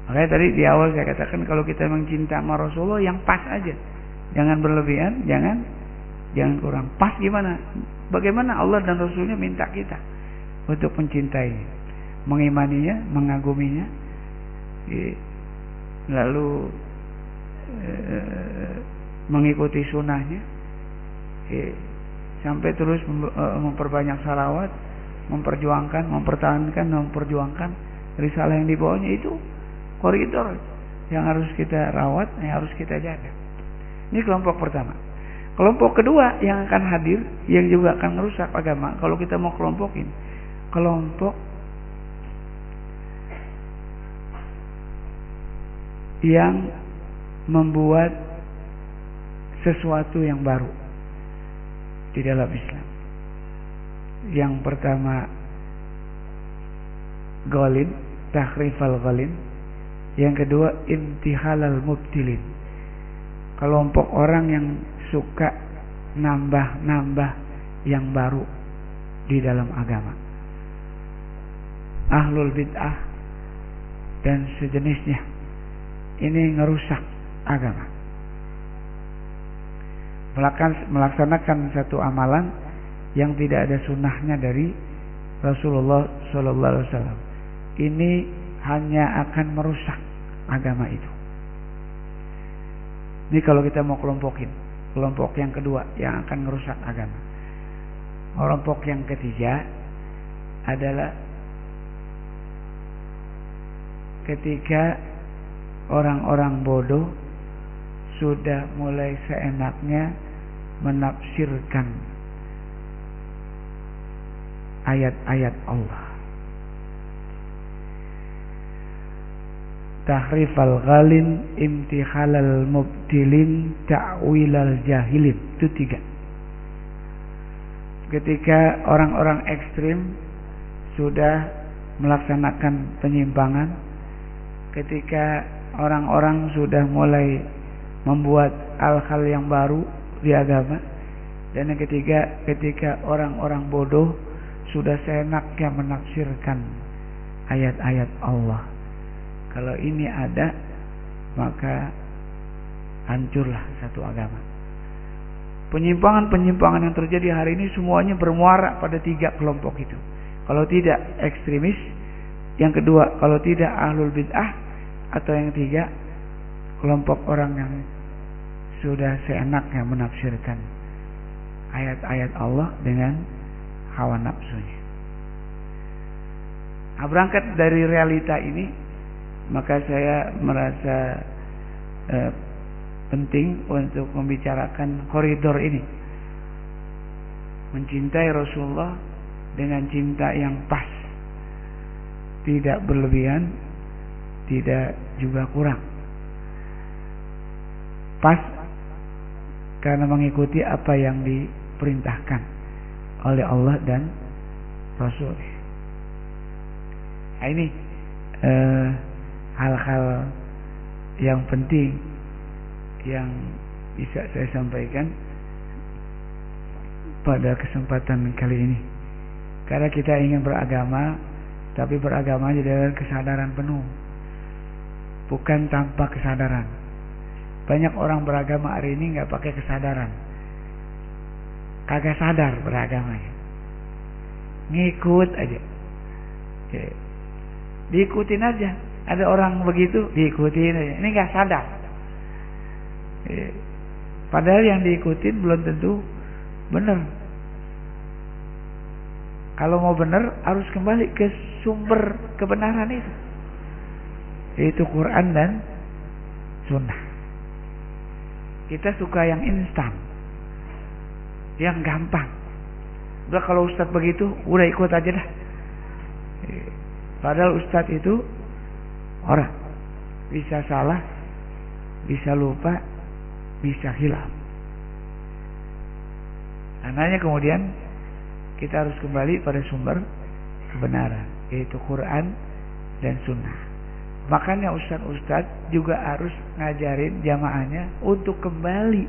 Makanya tadi di awal saya katakan kalau kita memang cinta sama Rasulullah yang pas aja. Jangan berlebihan, jangan jangan kurang. Pas gimana? Bagaimana Allah dan Rasulnya minta kita untuk mencintai, mengimaninya, mengaguminya, lalu eh, mengikuti sunnahnya, sampai terus e, memperbanyak salawat, memperjuangkan, mempertahankan, memperjuangkan risalah yang dibawanya itu koridor yang harus kita rawat, yang harus kita jaga. Ini kelompok pertama. Kelompok kedua yang akan hadir, yang juga akan merusak agama, kalau kita mau kelompokin, kelompok yang membuat sesuatu yang baru di dalam Islam. Yang pertama golin, tahrifal golin. Yang kedua intihalal mubtilin. Kelompok orang yang suka nambah-nambah yang baru di dalam agama. Ahlul bid'ah dan sejenisnya. Ini ngerusak agama melaksanakan satu amalan yang tidak ada sunnahnya dari Rasulullah Wasallam. Ini hanya akan merusak agama itu. Ini kalau kita mau kelompokin, kelompok yang kedua yang akan merusak agama. Kelompok yang ketiga adalah ketika orang-orang bodoh sudah mulai seenaknya menafsirkan ayat-ayat Allah. Tahrif al-ghalin, imtihal al-mubtilin, ta'wil al-jahilin. Itu tiga. Ketika orang-orang ekstrim sudah melaksanakan penyimpangan, ketika orang-orang sudah mulai membuat hal-hal yang baru di agama, dan yang ketiga, ketika orang-orang bodoh sudah seenaknya menafsirkan ayat-ayat Allah. Kalau ini ada, maka hancurlah satu agama. Penyimpangan-penyimpangan yang terjadi hari ini semuanya bermuara pada tiga kelompok itu. Kalau tidak ekstremis, yang kedua kalau tidak ahlul bid'ah, atau yang ketiga kelompok orang yang sudah seenaknya menafsirkan ayat-ayat Allah dengan hawa nafsunya. Nah, berangkat dari realita ini, maka saya merasa eh, penting untuk membicarakan koridor ini. Mencintai Rasulullah dengan cinta yang pas. Tidak berlebihan, tidak juga kurang. Pas karena mengikuti apa yang diperintahkan oleh Allah dan Rasul. Nah, ini eh, hal-hal yang penting yang bisa saya sampaikan pada kesempatan kali ini. Karena kita ingin beragama, tapi beragama dengan kesadaran penuh, bukan tanpa kesadaran. Banyak orang beragama hari ini nggak pakai kesadaran, kagak sadar beragamanya, ngikut aja, diikutin aja. Ada orang begitu diikutin aja, ini nggak sadar. Padahal yang diikutin belum tentu benar. Kalau mau benar harus kembali ke sumber kebenaran itu. Yaitu Quran dan Sunnah. Kita suka yang instan. Yang gampang. Udah kalau Ustadz begitu, udah ikut aja dah. Padahal Ustadz itu orang. Bisa salah, bisa lupa, bisa hilang. Karenanya kemudian kita harus kembali pada sumber kebenaran, yaitu Quran dan Sunnah. Makanya ustadz-ustadz juga harus ngajarin jamaahnya untuk kembali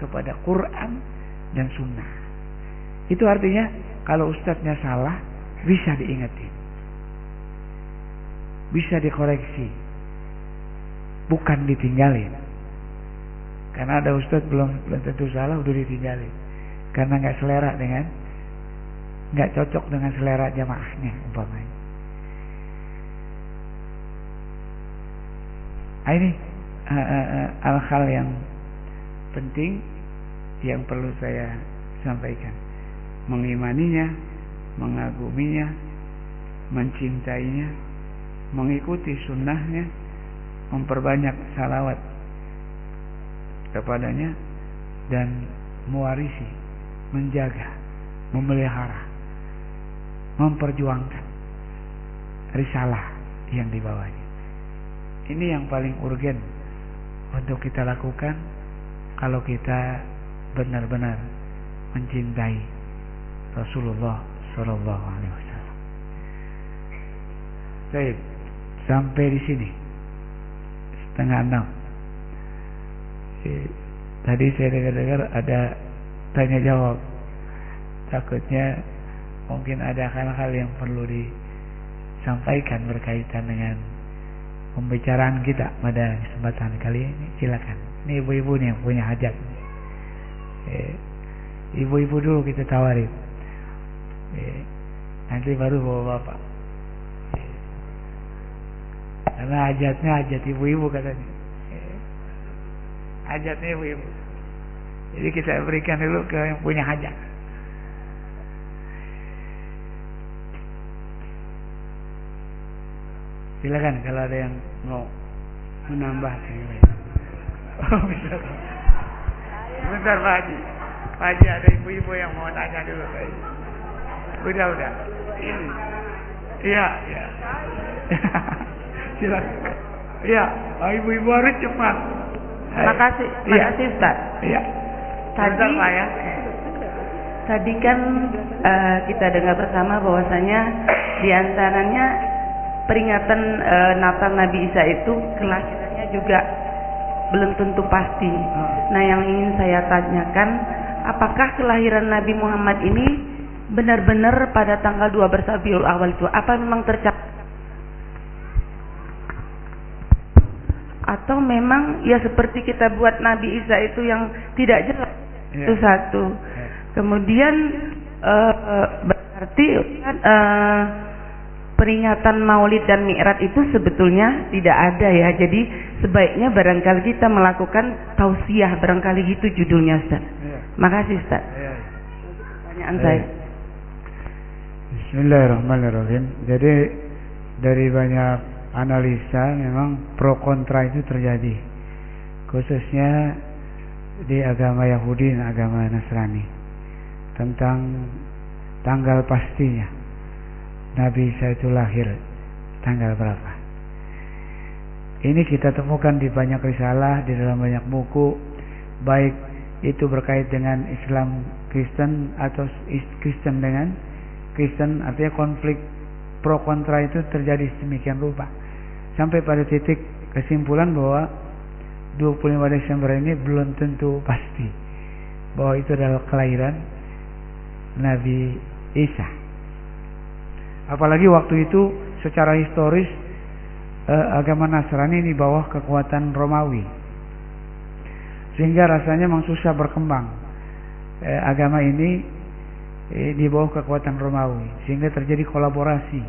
kepada Quran dan Sunnah. Itu artinya kalau ustadznya salah bisa diingetin, bisa dikoreksi, bukan ditinggalin. Karena ada ustadz belum belum tentu salah udah ditinggalin, karena nggak selera dengan nggak cocok dengan selera jamaahnya umpamanya. Nah, ini hal-hal uh, uh, yang penting yang perlu saya sampaikan. Mengimaninya, mengaguminya, mencintainya, mengikuti sunnahnya, memperbanyak salawat kepadanya dan mewarisi, menjaga, memelihara, memperjuangkan risalah yang dibawanya. Ini yang paling urgen untuk kita lakukan kalau kita benar-benar mencintai Rasulullah Shallallahu Alaihi Wasallam. Baik, sampai di sini. Setengah enam. Tadi saya dengar-dengar ada tanya jawab. Takutnya mungkin ada hal-hal yang perlu disampaikan berkaitan dengan pembicaraan kita pada kesempatan kali ini. Silakan. Ini ibu-ibu nih yang punya hajat. Eh, ibu-ibu dulu kita tawarin eh, nanti baru bawa bapak karena hajatnya hajat ibu-ibu katanya. Hajatnya ibu-ibu. Jadi kita berikan dulu ke yang punya hajat. Silakan kalau ada yang mau menambah. Oh. Bentar Pak Haji. Pak Haji ada ibu-ibu yang mau tanya dulu Pak Haji. Udah, udah. Iya, iya. Silakan. Iya, oh, ibu-ibu harus cepat. Terima kasih, terima Iya. kasih Ustaz. Iya. Tadi Bentar, Pak ya. tadi kan eh, kita dengar bersama bahwasanya di antaranya peringatan eh, Natal Nabi Isa itu kelahirannya juga belum tentu pasti. Nah, yang ingin saya tanyakan, apakah kelahiran Nabi Muhammad ini benar-benar pada tanggal 12 Rabiul Awal itu? Apa memang tercatat? Atau memang ya seperti kita buat Nabi Isa itu yang tidak jelas? Iya. Itu satu. Iya. Kemudian eh, berarti eh, peringatan Maulid dan Mi'raj itu sebetulnya tidak ada ya. Jadi sebaiknya barangkali kita melakukan tausiah barangkali gitu judulnya Ustaz. Iya. Makasih Ustaz. Iya. Pertanyaan saya. Bismillahirrahmanirrahim. Jadi dari banyak analisa memang pro kontra itu terjadi. Khususnya di agama Yahudi dan agama Nasrani tentang tanggal pastinya Nabi Isa itu lahir tanggal berapa. Ini kita temukan di banyak risalah, di dalam banyak buku, baik itu berkait dengan Islam Kristen atau is- Kristen dengan Kristen, artinya konflik pro kontra itu terjadi sedemikian rupa. Sampai pada titik kesimpulan bahwa 25 Desember ini belum tentu pasti bahwa itu adalah kelahiran Nabi Isa. Apalagi waktu itu secara historis eh, agama Nasrani di bawah kekuatan Romawi. Sehingga rasanya memang susah berkembang. Eh, agama ini eh, di bawah kekuatan Romawi sehingga terjadi kolaborasi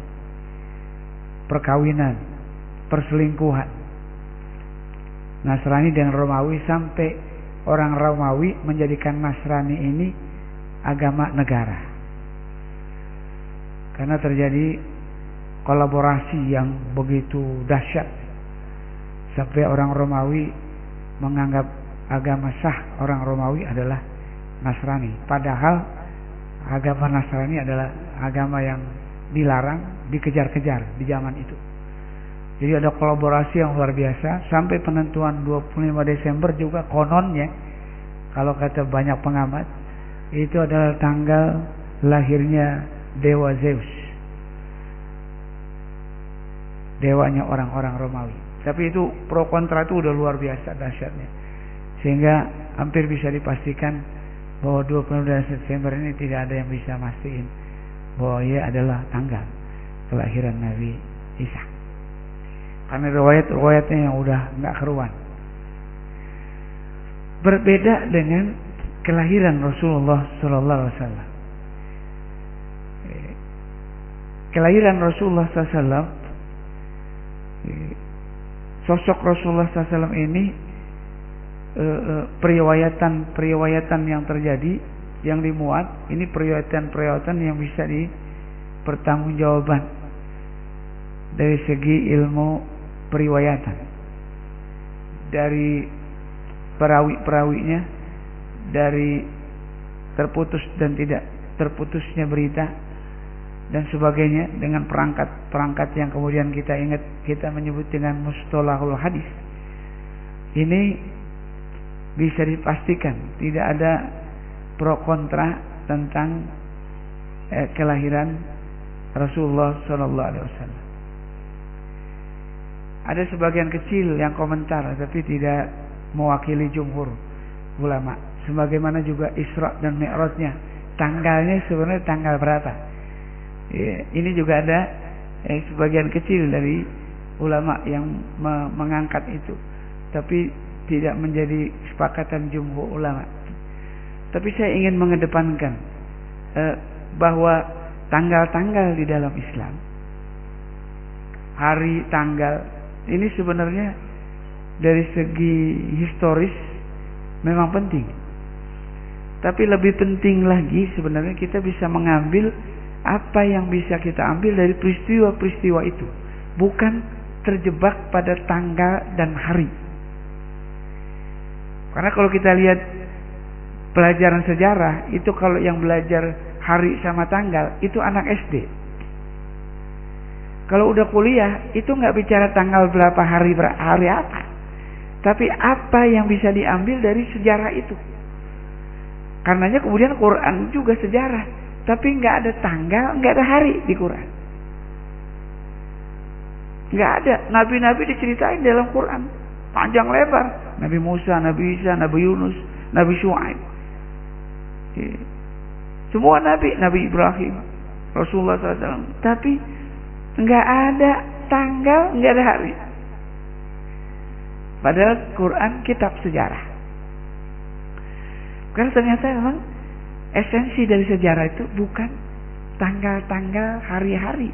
perkawinan, perselingkuhan. Nasrani dengan Romawi sampai orang Romawi menjadikan Nasrani ini agama negara. Karena terjadi kolaborasi yang begitu dahsyat sampai orang Romawi menganggap agama sah orang Romawi adalah Nasrani. Padahal agama Nasrani adalah agama yang dilarang, dikejar-kejar di zaman itu. Jadi ada kolaborasi yang luar biasa sampai penentuan 25 Desember juga kononnya kalau kata banyak pengamat itu adalah tanggal lahirnya dewa Zeus. Dewanya orang-orang Romawi. Tapi itu pro kontra itu udah luar biasa dahsyatnya. Sehingga hampir bisa dipastikan bahwa 25 Desember ini tidak ada yang bisa mastiin bahwa ia adalah tanggal kelahiran Nabi Isa. Karena riwayat-riwayatnya yang udah nggak keruan. Berbeda dengan kelahiran Rasulullah Sallallahu Alaihi Wasallam. Kelahiran Rasulullah SAW, sosok Rasulullah SAW ini periwayatan-periwayatan yang terjadi yang dimuat ini periwayatan-periwayatan yang bisa dipertanggungjawaban dari segi ilmu periwayatan dari perawi-perawinya dari terputus dan tidak terputusnya berita dan sebagainya dengan perangkat-perangkat yang kemudian kita ingat kita menyebut dengan mustalahul hadis ini bisa dipastikan tidak ada pro kontra tentang eh, kelahiran Rasulullah Shallallahu Alaihi Wasallam. Ada sebagian kecil yang komentar tapi tidak mewakili jumhur ulama. Sebagaimana juga Isra dan Mi'rajnya tanggalnya sebenarnya tanggal berapa? Ya, ini juga ada eh, sebagian kecil dari ulama yang me mengangkat itu, tapi tidak menjadi kesepakatan jumhur ulama. Tapi saya ingin mengedepankan eh, bahwa tanggal-tanggal di dalam Islam, hari tanggal ini sebenarnya dari segi historis memang penting. Tapi lebih penting lagi sebenarnya kita bisa mengambil apa yang bisa kita ambil dari peristiwa-peristiwa itu, bukan terjebak pada tanggal dan hari. Karena kalau kita lihat pelajaran sejarah, itu kalau yang belajar hari sama tanggal, itu anak SD. Kalau udah kuliah, itu nggak bicara tanggal berapa hari hari apa. Tapi apa yang bisa diambil dari sejarah itu. Karenanya kemudian Quran juga sejarah. Tapi nggak ada tanggal, nggak ada hari di Quran. Nggak ada. Nabi-nabi diceritain dalam Quran. Panjang lebar. Nabi Musa, Nabi Isa, Nabi Yunus, Nabi Shu'aib. Semua Nabi. Nabi Ibrahim. Rasulullah SAW. Tapi nggak ada tanggal, nggak ada hari. Padahal Quran kitab sejarah. Karena ternyata memang esensi dari sejarah itu bukan tanggal-tanggal hari-hari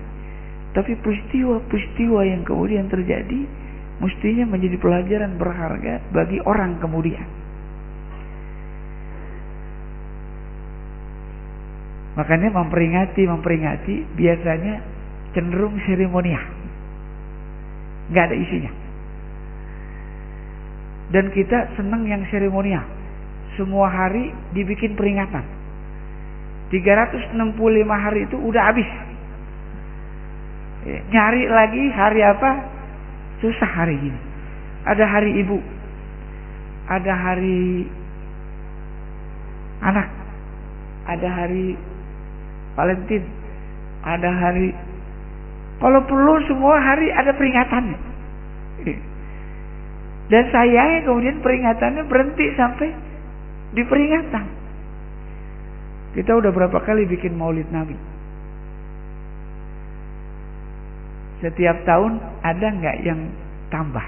tapi peristiwa-peristiwa yang kemudian terjadi mestinya menjadi pelajaran berharga bagi orang kemudian. Makanya memperingati, memperingati biasanya cenderung seremonial. Gak ada isinya. Dan kita senang yang seremonial. Semua hari dibikin peringatan. 365 hari itu udah habis Ya, nyari lagi hari apa? Susah hari ini. Ada hari ibu. Ada hari anak. Ada hari Valentine. Ada hari kalau perlu semua hari ada peringatannya. Ya. Dan sayangnya kemudian peringatannya berhenti sampai di peringatan. Kita udah berapa kali bikin maulid Nabi? Setiap tahun ada nggak yang tambah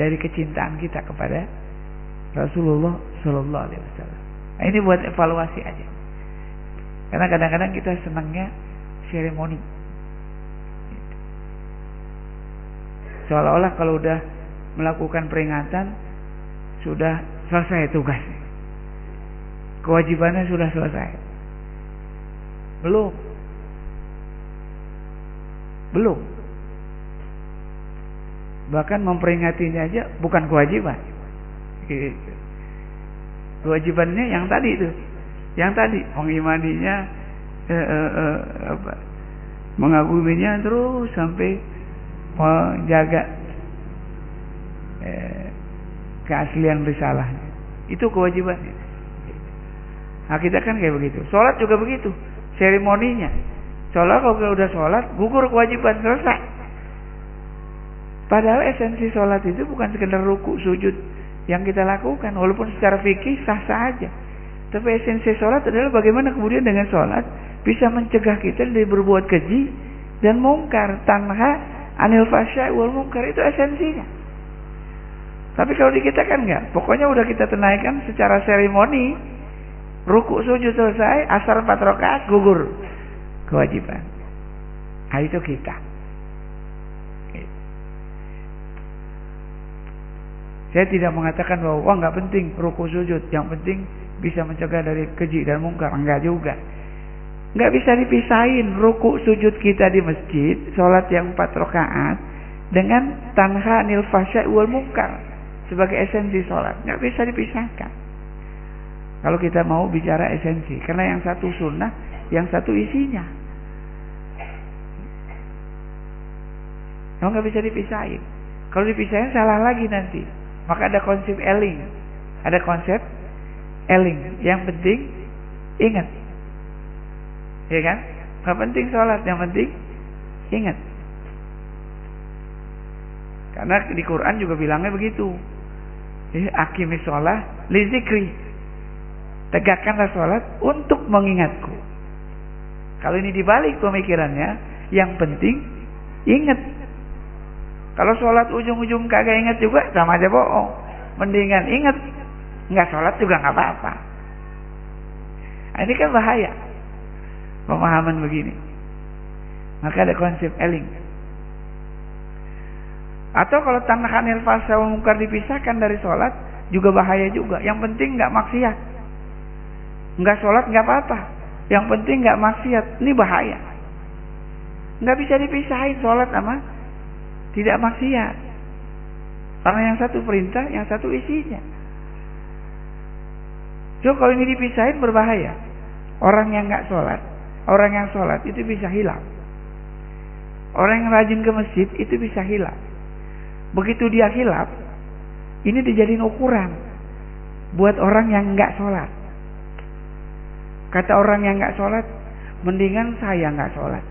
dari kecintaan kita kepada Rasulullah Shallallahu Alaihi Wasallam. Nah, ini buat evaluasi aja. Karena kadang-kadang kita senangnya seremoni. Seolah-olah kalau udah melakukan peringatan sudah selesai tugas. Kewajibannya sudah selesai. Belum. Belum. Bahkan memperingatinya aja bukan kewajiban. Kewajibannya yang tadi itu. Yang tadi mengimaninya eh, eh, eh, apa, mengaguminya terus sampai menjaga eh, keaslian risalahnya. Itu kewajibannya. Nah kita kan kayak begitu. Sholat juga begitu. Seremoninya. Sholat kalau udah sholat, gugur kewajiban selesai. Padahal esensi sholat itu bukan sekedar ruku sujud yang kita lakukan, walaupun secara fikih sah-sah aja. Tapi esensi sholat adalah bagaimana kemudian dengan sholat bisa mencegah kita dari berbuat keji dan mungkar tanha anil fasya wal mungkar itu esensinya. Tapi kalau di kita kan enggak, pokoknya udah kita tunaikan secara seremoni, ruku sujud selesai, asar empat gugur kewajiban. Nah, itu kita. Saya tidak mengatakan bahwa wah nggak penting ruku sujud, yang penting bisa mencegah dari keji dan mungkar. Enggak juga. Nggak bisa dipisahin ruku sujud kita di masjid, sholat yang empat rakaat dengan tanha nil fasya wal mungkar sebagai esensi sholat. Nggak bisa dipisahkan. Kalau kita mau bicara esensi, karena yang satu sunnah, yang satu isinya. Memang nggak bisa dipisahin. Kalau dipisahin salah lagi nanti. Maka ada konsep eling. Ada konsep eling. Yang penting ingat. Ya kan? Gak penting sholat. Yang penting ingat. Karena di Quran juga bilangnya begitu. Ya, akimi sholat li zikri. Tegakkanlah sholat untuk mengingatku. Kalau ini dibalik pemikirannya, yang penting ingat kalau sholat ujung-ujung kagak ingat juga sama aja bohong. Mendingan ingat, nggak sholat juga nggak apa-apa. Nah, ini kan bahaya pemahaman begini. Maka ada konsep eling. Atau kalau tanah fasa mungkar dipisahkan dari sholat juga bahaya juga. Yang penting nggak maksiat. Nggak sholat nggak apa-apa. Yang penting nggak maksiat. Ini bahaya. Nggak bisa dipisahin sholat sama tidak maksiat. Karena yang satu perintah, yang satu isinya. So kalau ini dipisahin berbahaya. Orang yang nggak sholat, orang yang sholat itu bisa hilang. Orang yang rajin ke masjid itu bisa hilang. Begitu dia hilap, ini dijadiin ukuran buat orang yang nggak sholat. Kata orang yang nggak sholat, mendingan saya nggak sholat.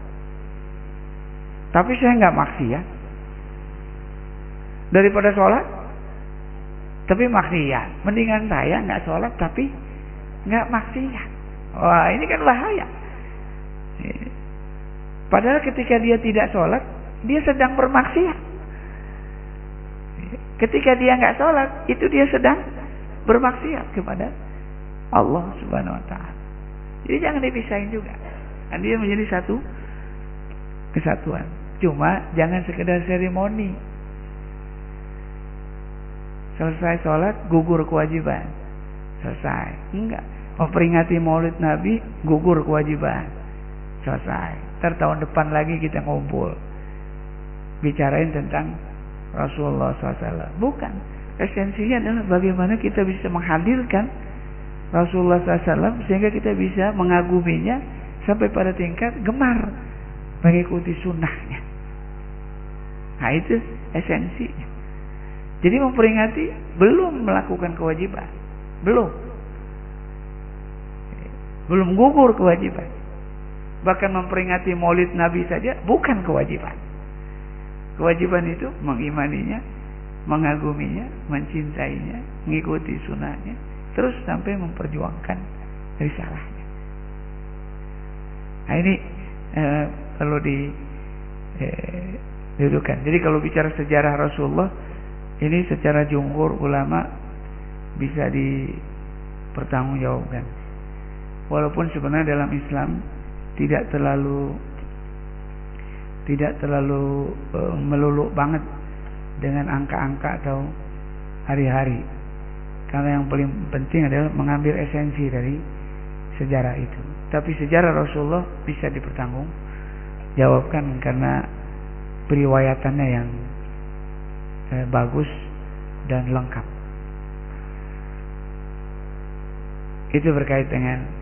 Tapi saya nggak maksiat. Daripada sholat, tapi maksiat. Mendingan saya nggak sholat tapi nggak maksiat. Wah ini kan bahaya. Padahal ketika dia tidak sholat, dia sedang bermaksiat. Ketika dia nggak sholat, itu dia sedang bermaksiat kepada Allah Subhanahu Wa Taala. Jadi jangan dipisahin juga. Dan dia menjadi satu kesatuan. Cuma jangan sekedar seremoni. Selesai sholat, gugur kewajiban. Selesai. Enggak. Memperingati maulid Nabi, gugur kewajiban. Selesai. Ntar tahun depan lagi kita ngumpul. Bicarain tentang Rasulullah SAW. Bukan. Esensinya adalah bagaimana kita bisa menghadirkan Rasulullah SAW sehingga kita bisa mengaguminya sampai pada tingkat gemar mengikuti sunnahnya. Nah itu esensinya. Jadi memperingati belum melakukan kewajiban. Belum. Belum gugur kewajiban. Bahkan memperingati maulid Nabi saja bukan kewajiban. Kewajiban itu mengimaninya, mengaguminya, mencintainya, mengikuti sunnahnya, terus sampai memperjuangkan risalahnya. Nah ini eh, perlu di eh, dudukan. Jadi kalau bicara sejarah Rasulullah ini secara jumhur ulama bisa dipertanggungjawabkan. Walaupun sebenarnya dalam Islam tidak terlalu tidak terlalu uh, melulu banget dengan angka-angka atau hari-hari. Karena yang paling penting adalah mengambil esensi dari sejarah itu. Tapi sejarah Rasulullah bisa dipertanggung jawabkan karena periwayatannya yang eh, bagus dan lengkap. Itu berkait dengan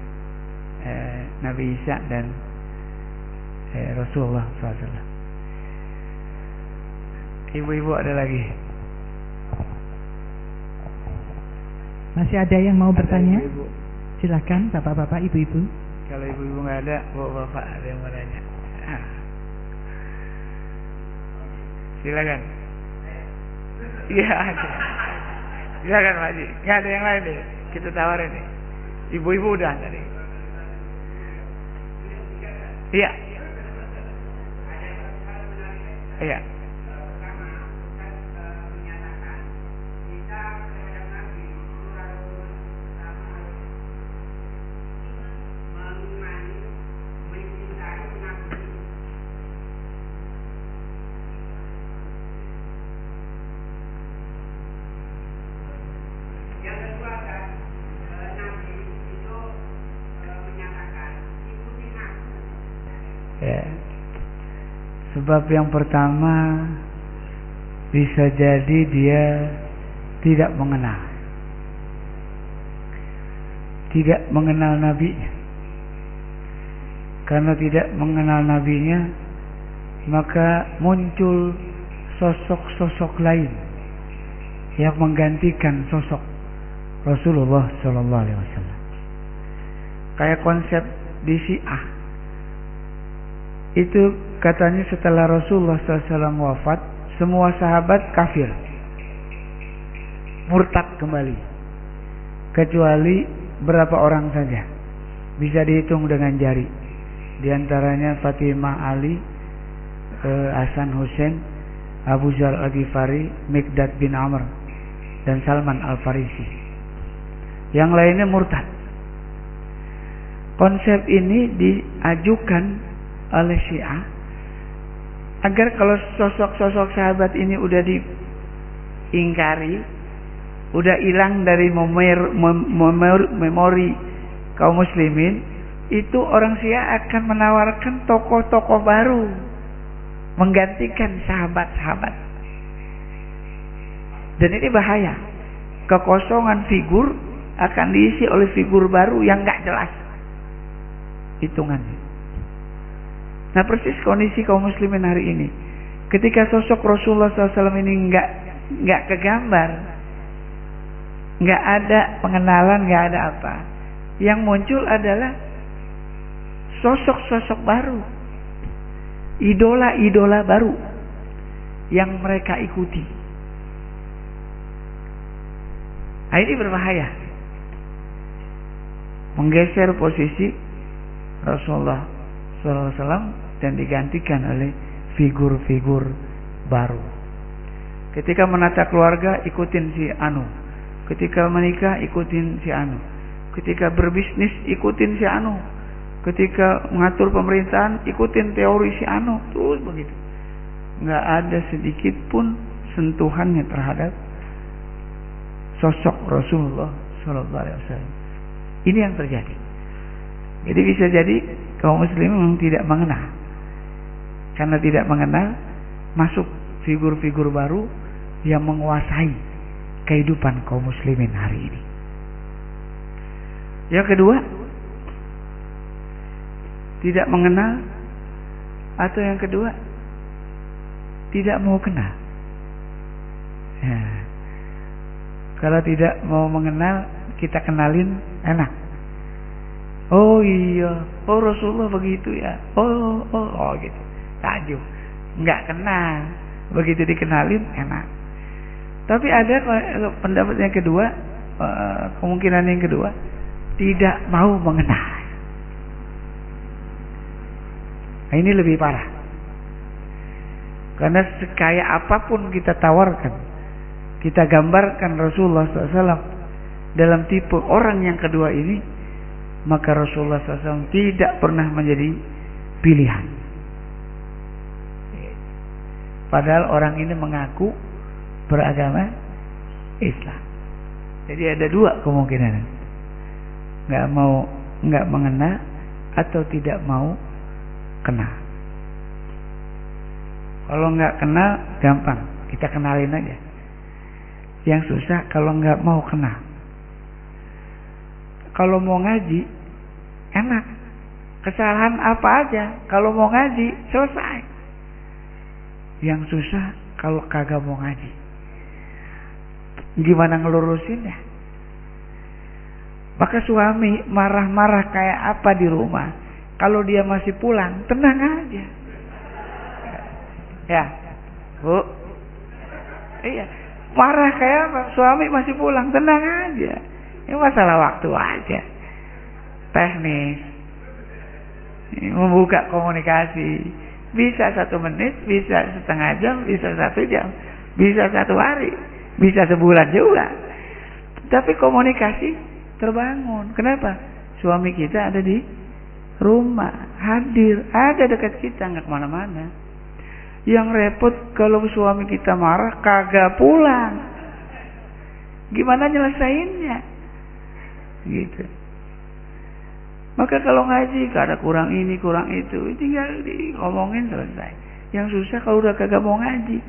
eh, Nabi Isa dan eh, Rasulullah SAW. Ibu-ibu ada lagi? Masih ada yang mau Ada bertanya? ibu-ibu? Silakan, bapak-bapak, ibu-ibu. Kalau ibu-ibu nggak ada, bapak-bapak ada yang mau nanya. Ah. Silakan. Iya. Silakan Pak Haji. Nggak ada yang lain nih. Kita tawarin nih. Ibu-ibu udah tadi. Iya. Iya. Ya. Sebab yang pertama bisa jadi dia tidak mengenal. Tidak mengenal Nabi. Karena tidak mengenal nabinya, maka muncul sosok-sosok lain yang menggantikan sosok Rasulullah Shallallahu Alaihi Wasallam. Kayak konsep di Syiah itu katanya setelah Rasulullah SAW wafat semua sahabat kafir. Murtad kembali. Kecuali berapa orang saja. Bisa dihitung dengan jari. Di antaranya Fatimah Ali eh, Hasan Hussein Abu Zar Al-Ghifari Mikdad bin Amr dan Salman Al-Farisi. Yang lainnya murtad. Konsep ini diajukan oleh Syiah agar kalau sosok-sosok sahabat ini udah diingkari, udah hilang dari memori, memori, memori kaum muslimin, itu orang Syiah akan menawarkan tokoh-tokoh baru menggantikan sahabat-sahabat. Dan ini bahaya. Kekosongan figur akan diisi oleh figur baru yang nggak jelas hitungannya. Nah persis kondisi kaum muslimin hari ini. Ketika sosok Rasulullah SAW ini nggak nggak kegambar, nggak ada pengenalan, nggak ada apa. Yang muncul adalah sosok-sosok baru, idola-idola baru yang mereka ikuti. Nah, ini berbahaya. Menggeser posisi Rasulullah SAW dan digantikan oleh figur-figur baru. Ketika menata keluarga ikutin si Anu. Ketika menikah ikutin si Anu. Ketika berbisnis ikutin si Anu. Ketika mengatur pemerintahan ikutin teori si Anu. Terus begitu. Nggak ada sedikit pun sentuhannya terhadap sosok Rasulullah Sallallahu Alaihi Wasallam. Ini yang terjadi. Jadi bisa jadi kaum muslim memang tidak mengenal. Karena tidak mengenal masuk figur-figur baru yang menguasai kehidupan kaum muslimin hari ini. Yang kedua, tidak mengenal atau yang kedua tidak mau kenal. Ya. Kalau tidak mau mengenal, kita kenalin enak. Oh iya, oh Rasulullah begitu ya. Oh, oh, oh gitu. Takjub. Enggak kenal. Begitu dikenalin enak. Tapi ada pendapat yang kedua, eh, kemungkinan yang kedua, tidak mau mengenal. Nah, ini lebih parah. Karena sekaya apa pun kita tawarkan, kita gambarkan Rasulullah SAW dalam tipe orang yang kedua ini, maka Rasulullah SAW tidak pernah menjadi pilihan. Padahal orang ini mengaku beragama Islam. Jadi ada dua kemungkinan. Nggak mau, nggak mengenal atau tidak mau kenal. Kalau nggak kenal gampang, kita kenalin aja. Yang susah kalau nggak mau kenal. Kalau mau ngaji enak. Kesalahan apa aja kalau mau ngaji selesai. Yang susah kalau kagak mau ngaji. Gimana ngelurusinnya? Maka suami marah-marah kayak apa di rumah. Kalau dia masih pulang, tenang aja. Ya, bu. Iya, marah kayak apa? Suami masih pulang, tenang aja. Ini masalah waktu aja. Teknis. Membuka komunikasi. Bisa satu menit, bisa setengah jam, bisa satu jam, bisa satu hari, bisa sebulan juga. Tapi komunikasi terbangun. Kenapa? Suami kita ada di rumah, hadir, ada dekat kita, nggak ke mana-mana. Yang repot kalau suami kita marah, kagak pulang. Gimana nyelesainnya? Gitu. Maka kalau ngaji, ada kurang ini, kurang itu, tinggal ngomongin selesai. Yang susah kalau udah kagak mau ngaji.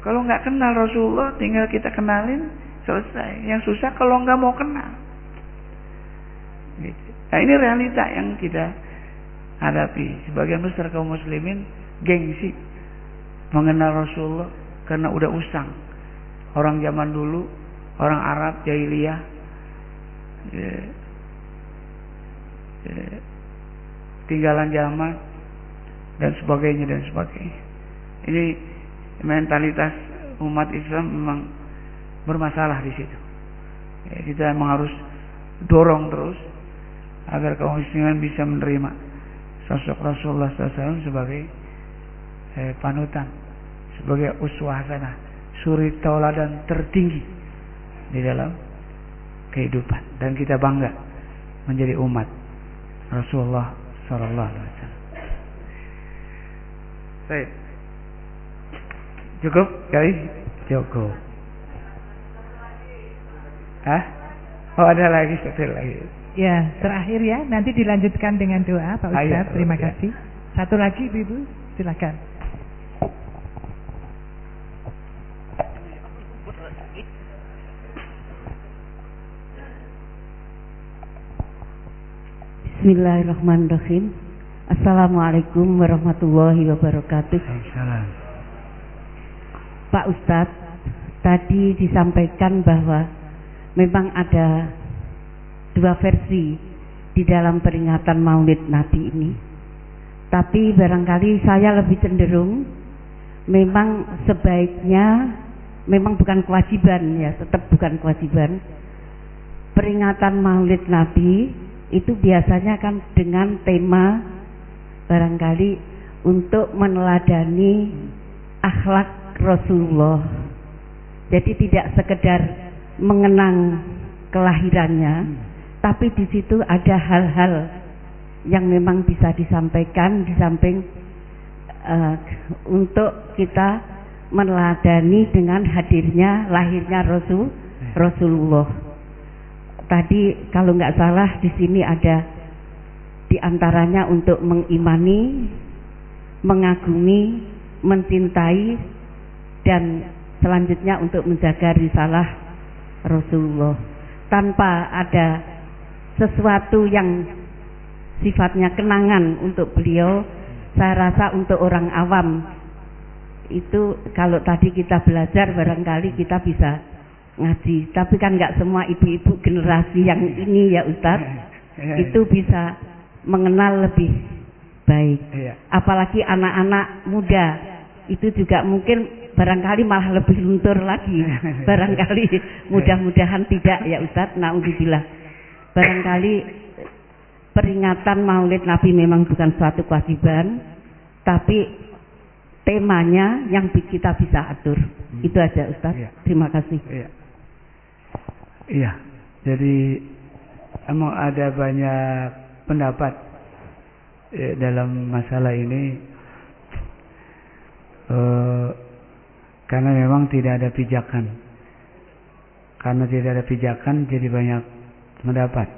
Kalau nggak kenal Rasulullah, tinggal kita kenalin, selesai. Yang susah kalau nggak mau kenal. Gitu. Nah ini realita yang kita hadapi. Sebagian besar kaum muslimin gengsi mengenal Rasulullah karena udah usang. Orang zaman dulu, orang Arab jahiliyah, ya, ya, tinggalan zaman dan sebagainya dan sebagainya. Ini mentalitas umat Islam memang bermasalah di situ. Ya, kita memang harus dorong terus agar kaum muslimin bisa menerima sosok Rasulullah SAW sebagai eh, panutan, sebagai uswah hasanah, suri tauladan tertinggi di dalam kehidupan dan kita bangga menjadi umat Rasulullah Sallallahu Alaihi Wasallam. Baik. Cukup kali? Cukup. Hah? Oh ada lagi satu lagi. Ya, terakhir ya, nanti dilanjutkan dengan doa Pak Ayo, Ustadz. Terima ya. kasih. Satu lagi Ibu, silakan. Bismillahirrahmanirrahim. Assalamualaikum warahmatullahi wabarakatuh. Waalaikumsalam. Pak Ustadz, tadi disampaikan bahwa memang ada dua versi di dalam peringatan Maulid Nabi ini. Tapi barangkali saya lebih cenderung memang sebaiknya memang bukan kewajiban ya, tetap bukan kewajiban. Peringatan Maulid Nabi itu biasanya kan dengan tema barangkali untuk meneladani akhlak Rasulullah. Jadi tidak sekedar mengenang kelahirannya, tapi di situ ada hal-hal yang memang bisa disampaikan di samping uh, untuk kita meneladani dengan hadirnya lahirnya Rasul Rasulullah tadi kalau nggak salah di sini ada di antaranya untuk mengimani, mengagumi, mencintai, dan selanjutnya untuk menjaga risalah Rasulullah. Tanpa ada sesuatu yang sifatnya kenangan untuk beliau saya rasa untuk orang awam itu kalau tadi kita belajar barangkali kita bisa ngaji. Tapi kan nggak semua ibu-ibu generasi yang ini ya Ustadz ya, itu bisa mengenal lebih baik. Ya. apalagi anak-anak muda. Itu juga mungkin barangkali malah lebih luntur lagi. Barangkali mudah-mudahan tidak ya Ustadz naudzubillah. Barangkali peringatan maulid Nabi memang bukan suatu kewajiban tapi temanya yang kita bisa atur. Hmm. itu aja Ustadz ya. terima kasih. Ya. Iya, jadi emang ada banyak pendapat ya, dalam masalah ini e, karena memang tidak ada pijakan. Karena tidak ada pijakan, jadi banyak pendapat.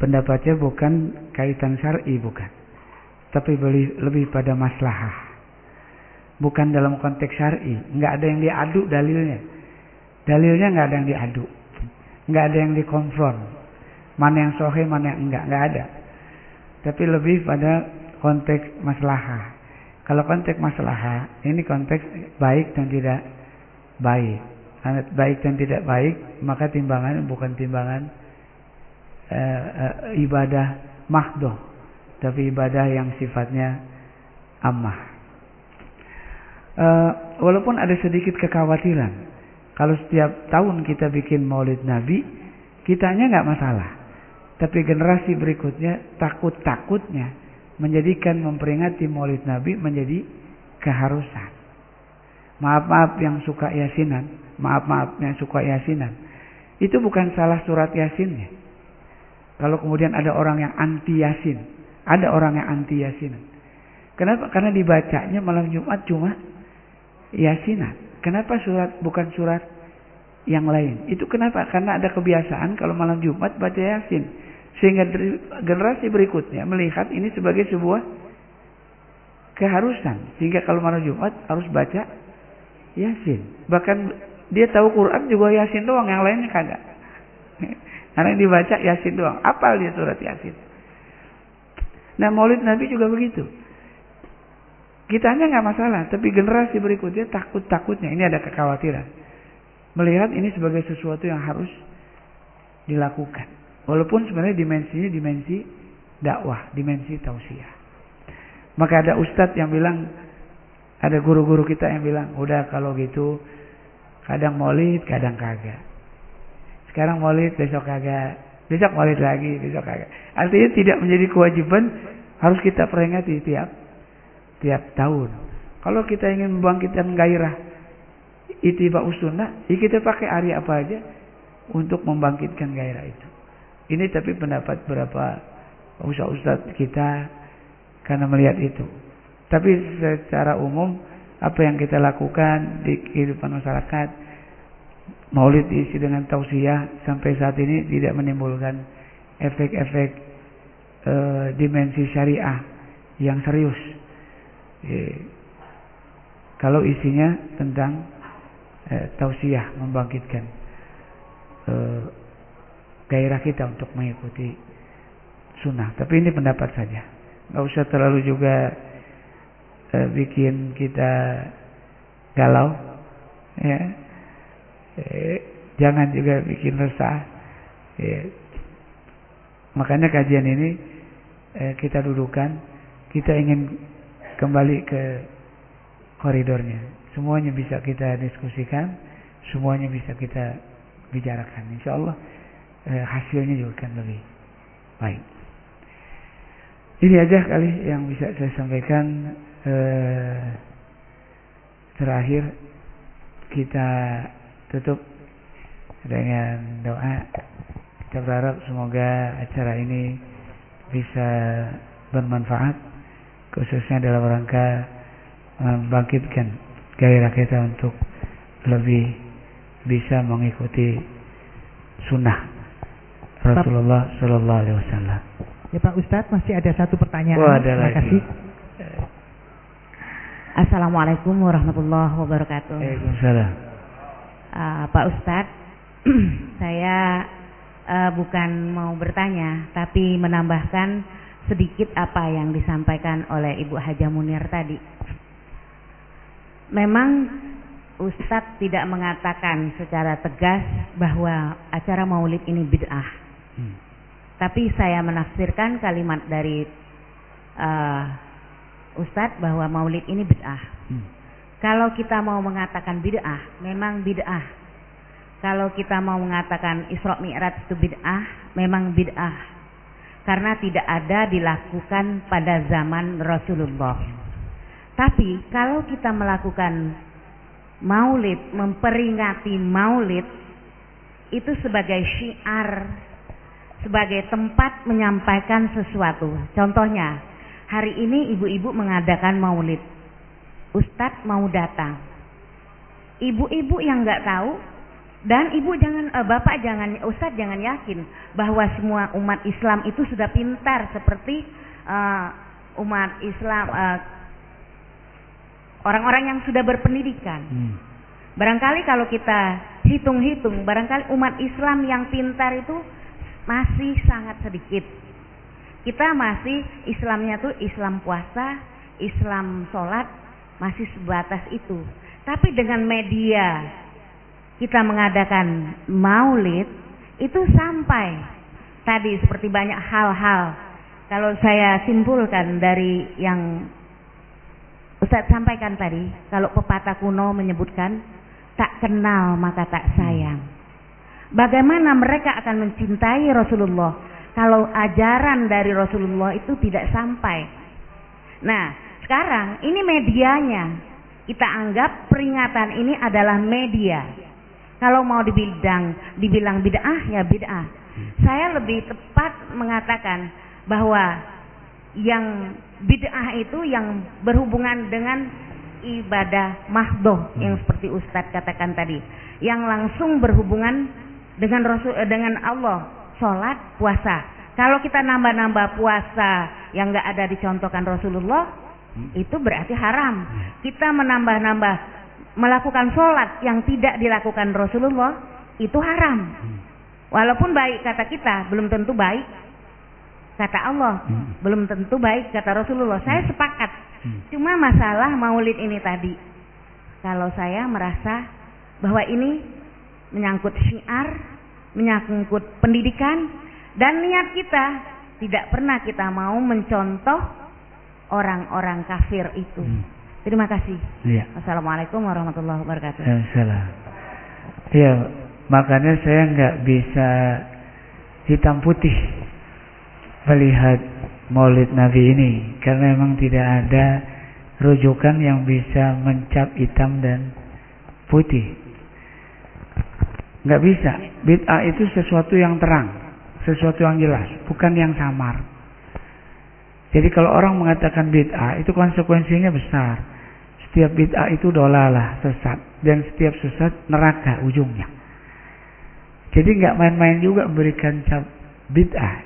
Pendapatnya bukan kaitan syar'i bukan, tapi lebih, pada maslahah. Bukan dalam konteks syar'i, nggak ada yang diadu dalilnya. Dalilnya nggak ada yang diadu nggak ada yang dikonfront. Mana yang sohe mana yang enggak. Nggak ada. Tapi lebih pada konteks maslahah. Kalau konteks maslahah ini konteks baik dan tidak baik. Baik dan tidak baik maka timbangan bukan timbangan uh, uh, ibadah mahdoh tapi ibadah yang sifatnya ammah. Uh, walaupun ada sedikit kekhawatiran kalau setiap tahun kita bikin maulid Nabi, kitanya nggak masalah. Tapi generasi berikutnya takut-takutnya menjadikan memperingati maulid Nabi menjadi keharusan. Maaf-maaf yang suka yasinan, maaf-maaf yang suka yasinan. Itu bukan salah surat yasinnya. Kalau kemudian ada orang yang anti yasin, ada orang yang anti yasinan. Kenapa? Karena dibacanya malam Jumat cuma yasinan. Kenapa surat bukan surat yang lain? Itu kenapa? Karena ada kebiasaan kalau malam Jumat baca Yasin. Sehingga generasi berikutnya melihat ini sebagai sebuah keharusan. Sehingga kalau malam Jumat harus baca Yasin. Bahkan dia tahu Quran juga Yasin doang, yang lainnya kagak. Karena yang dibaca Yasin doang. Apal dia surat Yasin. Nah maulid Nabi juga begitu. Kita hanya nggak masalah, tapi generasi berikutnya takut-takutnya. Ini ada kekhawatiran. Melihat ini sebagai sesuatu yang harus dilakukan. Walaupun sebenarnya dimensinya dimensi dakwah, dimensi tausiah. Maka ada ustadz yang bilang, ada guru-guru kita yang bilang, udah kalau gitu kadang maulid, kadang kagak. Sekarang maulid, besok kagak. Besok maulid lagi, besok kagak. Artinya tidak menjadi kewajiban harus kita peringati tiap tiap tahun. Kalau kita ingin membangkitkan gairah itiba sunnah, ya kita pakai hari apa aja untuk membangkitkan gairah itu. Ini tapi pendapat berapa ustaz-ustaz kita karena melihat itu. Tapi secara umum apa yang kita lakukan di kehidupan masyarakat maulid diisi dengan tausiah sampai saat ini tidak menimbulkan efek-efek e, dimensi syariah yang serius kalau isinya tentang eh, tausiah membangkitkan eh, gairah kita untuk mengikuti sunnah. Tapi ini pendapat saja. Nggak usah terlalu juga eh, bikin kita galau, ya. Eh, jangan juga bikin resah. Ya. Makanya kajian ini eh, kita dudukan, kita ingin kembali ke koridornya. Semuanya bisa kita diskusikan, semuanya bisa kita bicarakan. Insya Allah eh, hasilnya juga akan lebih baik. Ini aja kali yang bisa saya sampaikan. Eh, terakhir kita tutup dengan doa. Kita berharap semoga acara ini bisa bermanfaat khususnya dalam rangka membangkitkan gairah kita untuk lebih bisa mengikuti sunnah Rasulullah Shallallahu Alaihi Wasallam. Ya Pak Ustadz masih ada satu pertanyaan. Oh, ada Terima lagi. kasih. Assalamualaikum warahmatullahi wabarakatuh. Waalaikumsalam. Uh, Pak Ustadz, saya uh, bukan mau bertanya, tapi menambahkan sedikit apa yang disampaikan oleh Ibu Haja Munir tadi. Memang Ustadz tidak mengatakan secara tegas bahwa acara maulid ini bid'ah. Hmm. Tapi saya menafsirkan kalimat dari uh, Ustadz bahwa maulid ini bid'ah. Hmm. Kalau kita mau mengatakan bid'ah, memang bid'ah. Kalau kita mau mengatakan Isra Mi'raj itu bid'ah, memang bid'ah. Karena tidak ada dilakukan pada zaman Rasulullah. Tapi kalau kita melakukan maulid, memperingati maulid itu sebagai syiar, sebagai tempat menyampaikan sesuatu. Contohnya, hari ini ibu-ibu mengadakan maulid. Ustadz mau datang. Ibu-ibu yang nggak tahu dan ibu jangan, eh, bapak jangan, Ustadz jangan yakin bahwa semua umat Islam itu sudah pintar seperti eh, umat Islam eh, orang-orang yang sudah berpendidikan. Hmm. Barangkali kalau kita hitung-hitung, barangkali umat Islam yang pintar itu masih sangat sedikit. Kita masih Islamnya tuh Islam puasa, Islam sholat, masih sebatas itu. Tapi dengan media kita mengadakan maulid, itu sampai tadi seperti banyak hal-hal. Kalau saya simpulkan dari yang Ustaz sampaikan tadi, kalau pepatah kuno menyebutkan tak kenal maka tak sayang. Bagaimana mereka akan mencintai Rasulullah kalau ajaran dari Rasulullah itu tidak sampai. Nah, sekarang ini medianya. Kita anggap peringatan ini adalah media. Kalau mau dibilang dibilang bid'ah ya bid'ah. Saya lebih tepat mengatakan bahwa yang bid'ah itu yang berhubungan dengan ibadah mahdoh yang seperti Ustadz katakan tadi, yang langsung berhubungan dengan Rasul eh, dengan Allah, sholat, puasa. Kalau kita nambah-nambah puasa yang nggak ada dicontohkan Rasulullah, itu berarti haram. Kita menambah-nambah melakukan sholat yang tidak dilakukan Rasulullah, itu haram. Walaupun baik kata kita, belum tentu baik kata Allah, belum tentu baik kata Rasulullah. Saya sepakat. Cuma masalah maulid ini tadi. Kalau saya merasa bahwa ini menyangkut syiar, menyangkut pendidikan, dan niat kita tidak pernah kita mau mencontoh orang-orang kafir itu. Terima kasih. Iya. Assalamualaikum warahmatullahi wabarakatuh. Salah. Iya, makanya saya nggak bisa hitam putih melihat Maulid Nabi ini karena memang tidak ada rujukan yang bisa mencap hitam dan putih. Nggak bisa. Bid'ah itu sesuatu yang terang, sesuatu yang jelas, bukan yang samar. Jadi kalau orang mengatakan bid'ah itu konsekuensinya besar. Setiap bid'ah itu dolalah, sesat. Dan setiap sesat neraka ujungnya. Jadi nggak main-main juga memberikan cap bid'ah.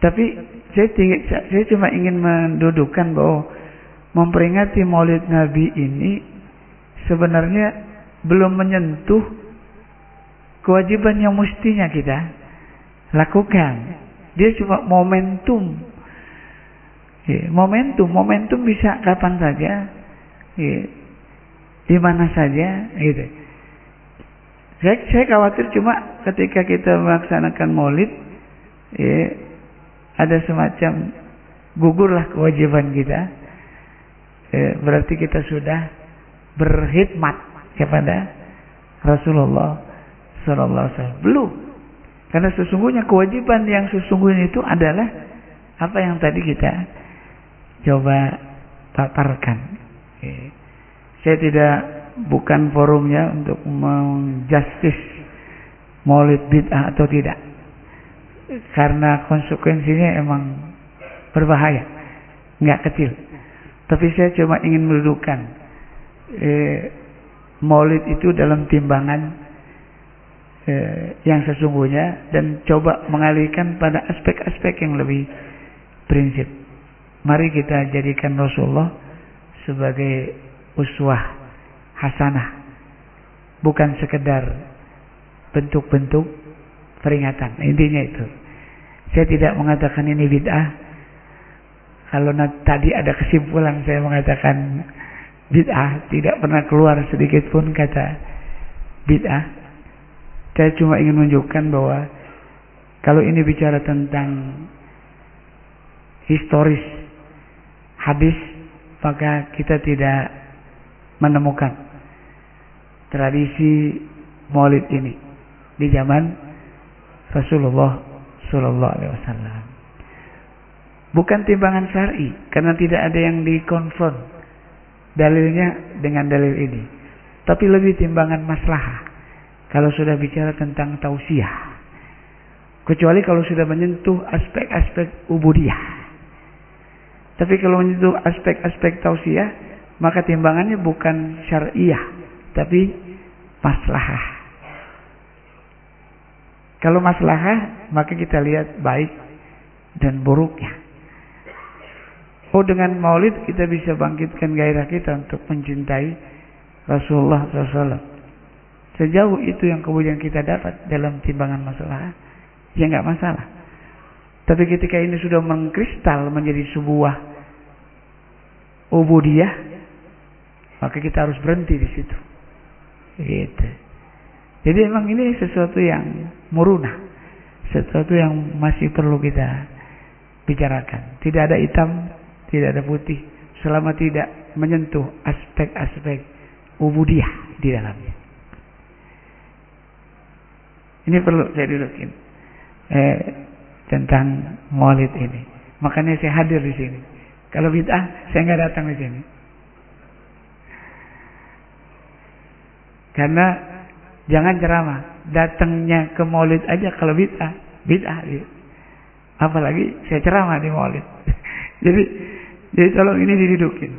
Tapi saya, saya cuma ingin mendudukan bahwa memperingati maulid Nabi ini sebenarnya belum menyentuh kewajiban yang mestinya kita lakukan. Dia cuma momentum. Ya, momentum, momentum bisa kapan saja, ya, di mana saja, gitu. Saya, saya khawatir cuma ketika kita melaksanakan maulid, ya, ada semacam gugurlah kewajiban kita. Ya, berarti kita sudah berkhidmat kepada Rasulullah Sallallahu Alaihi Wasallam. Belum, karena sesungguhnya kewajiban yang sesungguhnya itu adalah apa yang tadi kita coba paparkan. Ya. Saya tidak bukan forumnya untuk menjustis maulid bid'ah atau tidak. Karena konsekuensinya emang berbahaya, nggak kecil. Tapi saya cuma ingin mendudukan eh, maulid itu dalam timbangan eh, yang sesungguhnya dan coba mengalihkan pada aspek-aspek yang lebih prinsip. Mari kita jadikan Rasulullah sebagai uswah hasanah. Bukan sekedar bentuk-bentuk peringatan. Intinya itu. Saya tidak mengatakan ini bid'ah. Kalau tadi ada kesimpulan saya mengatakan bid'ah, tidak pernah keluar sedikit pun kata bid'ah. Saya cuma ingin menunjukkan bahwa kalau ini bicara tentang historis hadis, maka kita tidak menemukan tradisi maulid ini di zaman Rasulullah Sallallahu Alaihi Wasallam. Bukan timbangan syar'i, karena tidak ada yang dikonfront dalilnya dengan dalil ini. Tapi lebih timbangan maslahah. Kalau sudah bicara tentang tausiah. Kecuali kalau sudah menyentuh aspek-aspek ubudiyah. Tapi kalau menyentuh aspek-aspek tausiah, maka timbangannya bukan syariah, tapi maslahah. Kalau maslahah, maka kita lihat baik dan buruknya. Oh dengan maulid kita bisa bangkitkan gairah kita untuk mencintai Rasulullah SAW. Sejauh itu yang kemudian kita dapat dalam timbangan masalah, ya nggak masalah. Tapi ketika ini sudah mengkristal menjadi sebuah ubudiyah, maka kita harus berhenti di situ. Gitu. Jadi emang ini sesuatu yang muruna, sesuatu yang masih perlu kita bicarakan. Tidak ada hitam, tidak ada putih, selama tidak menyentuh aspek-aspek ubudiyah di dalamnya. Ini perlu saya dudukin eh, tentang maulid ini. Makanya saya hadir di sini. Kalau bid'ah, saya nggak datang di sini. Karena jangan ceramah, datangnya ke maulid aja kalau bid'ah, bid'ah. Apalagi saya ceramah di maulid. jadi, jadi tolong ini didudukin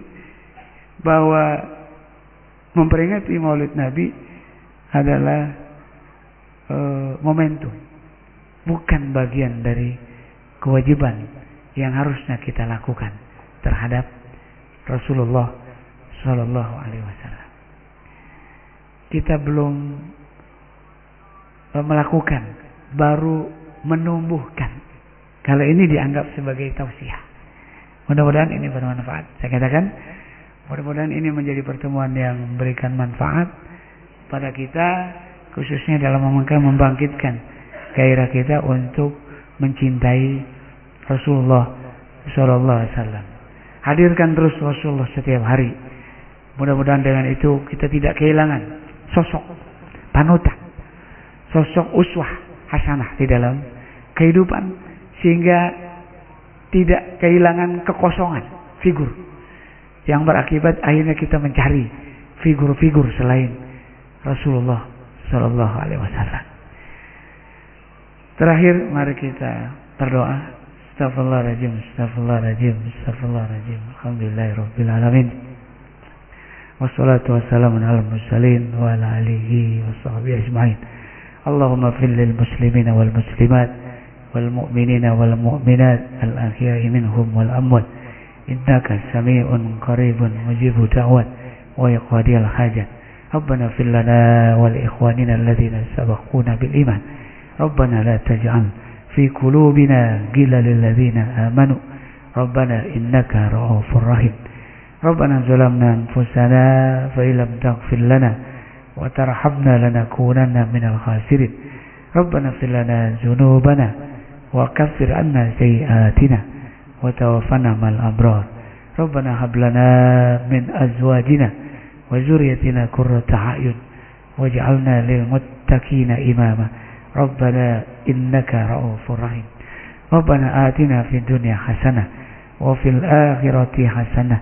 bahwa memperingati maulid Nabi adalah e, momentum, bukan bagian dari kewajiban yang harusnya kita lakukan terhadap Rasulullah Shallallahu Alaihi Wasallam. Kita belum melakukan, baru menumbuhkan. Kalau ini dianggap sebagai tausiah. Mudah-mudahan ini bermanfaat. Saya katakan, mudah-mudahan ini menjadi pertemuan yang memberikan manfaat pada kita, khususnya dalam membangkitkan gairah kita untuk mencintai Rasulullah Shallallahu Alaihi Wasallam. Hadirkan terus Rasulullah setiap hari. Mudah-mudahan dengan itu kita tidak kehilangan sosok panutan, sosok uswah hasanah di dalam kehidupan sehingga tidak kehilangan kekosongan figur yang berakibat akhirnya kita mencari figur-figur selain Rasulullah Shallallahu Alaihi Wasallam. Terakhir mari kita berdoa. Astagfirullahaladzim, astagfirullahaladzim, astagfirullahaladzim. Alhamdulillahirabbil alamin. Wassalatu wassalamu ala mursalin wa ala alihi wa sahbihi ajma'in. Allahumma fil lil muslimina wal muslimat wal mu'minina wal mu'minat al ahya'i minhum wal amwat. Innaka sami'un qaribun mujibu da'wat wa yaqadiyal hajat. ربنا اغفر لنا ولإخواننا الذين سبقونا بالإيمان ربنا لا تجعل في قلوبنا غلا للذين آمنوا. ربنا إنك رؤوف رحيم. ربنا ظلمنا أنفسنا فإن لم تغفر لنا وترحمنا لنكونن من الخاسرين. ربنا اغفر لنا ذنوبنا وكفر عنا سيئاتنا وتوفنا مع الأبرار. ربنا هب لنا من أزواجنا وذريتنا قرة أعين واجعلنا للمتقين إماما. ربنا إنك رؤوف رحيم ربنا آتنا في الدنيا حسنة وفي الآخرة حسنة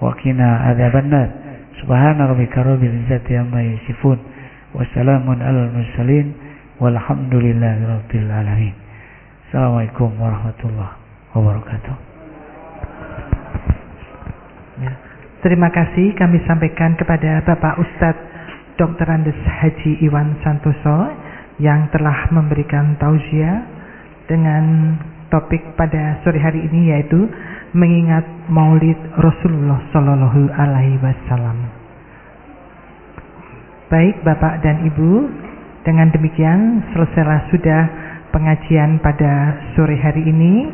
وقنا عذاب النار سبحان ربك رب العزة عما يصفون وسلام على المرسلين والحمد لله رب العالمين السلام عليكم ورحمة الله wabarakatuh. Ya. Terima kasih kami sampaikan kepada Bapak Ustadz Dr. Andes Haji Iwan Santoso yang telah memberikan tausiah dengan topik pada sore hari ini yaitu mengingat Maulid Rasulullah Shallallahu Alaihi Wasallam. Baik Bapak dan Ibu, dengan demikian selesailah sudah pengajian pada sore hari ini.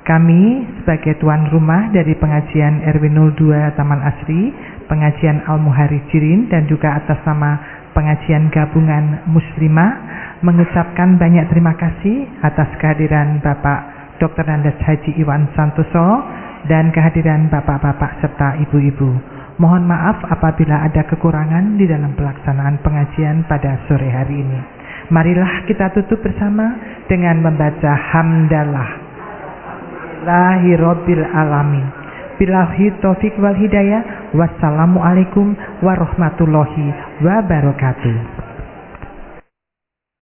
Kami sebagai tuan rumah dari pengajian RW 02 Taman Asri, pengajian Al-Muharijirin dan juga atas nama pengajian gabungan muslimah mengucapkan banyak terima kasih atas kehadiran Bapak Dr. Andes Haji Iwan Santoso dan kehadiran bapak-bapak serta ibu-ibu. Mohon maaf apabila ada kekurangan di dalam pelaksanaan pengajian pada sore hari ini. Marilah kita tutup bersama dengan membaca hamdalah Alhamdulillahi Rabbil Alamin Bilahi taufiq wal hidayah. Wassalamualaikum warahmatullahi wabarakatuh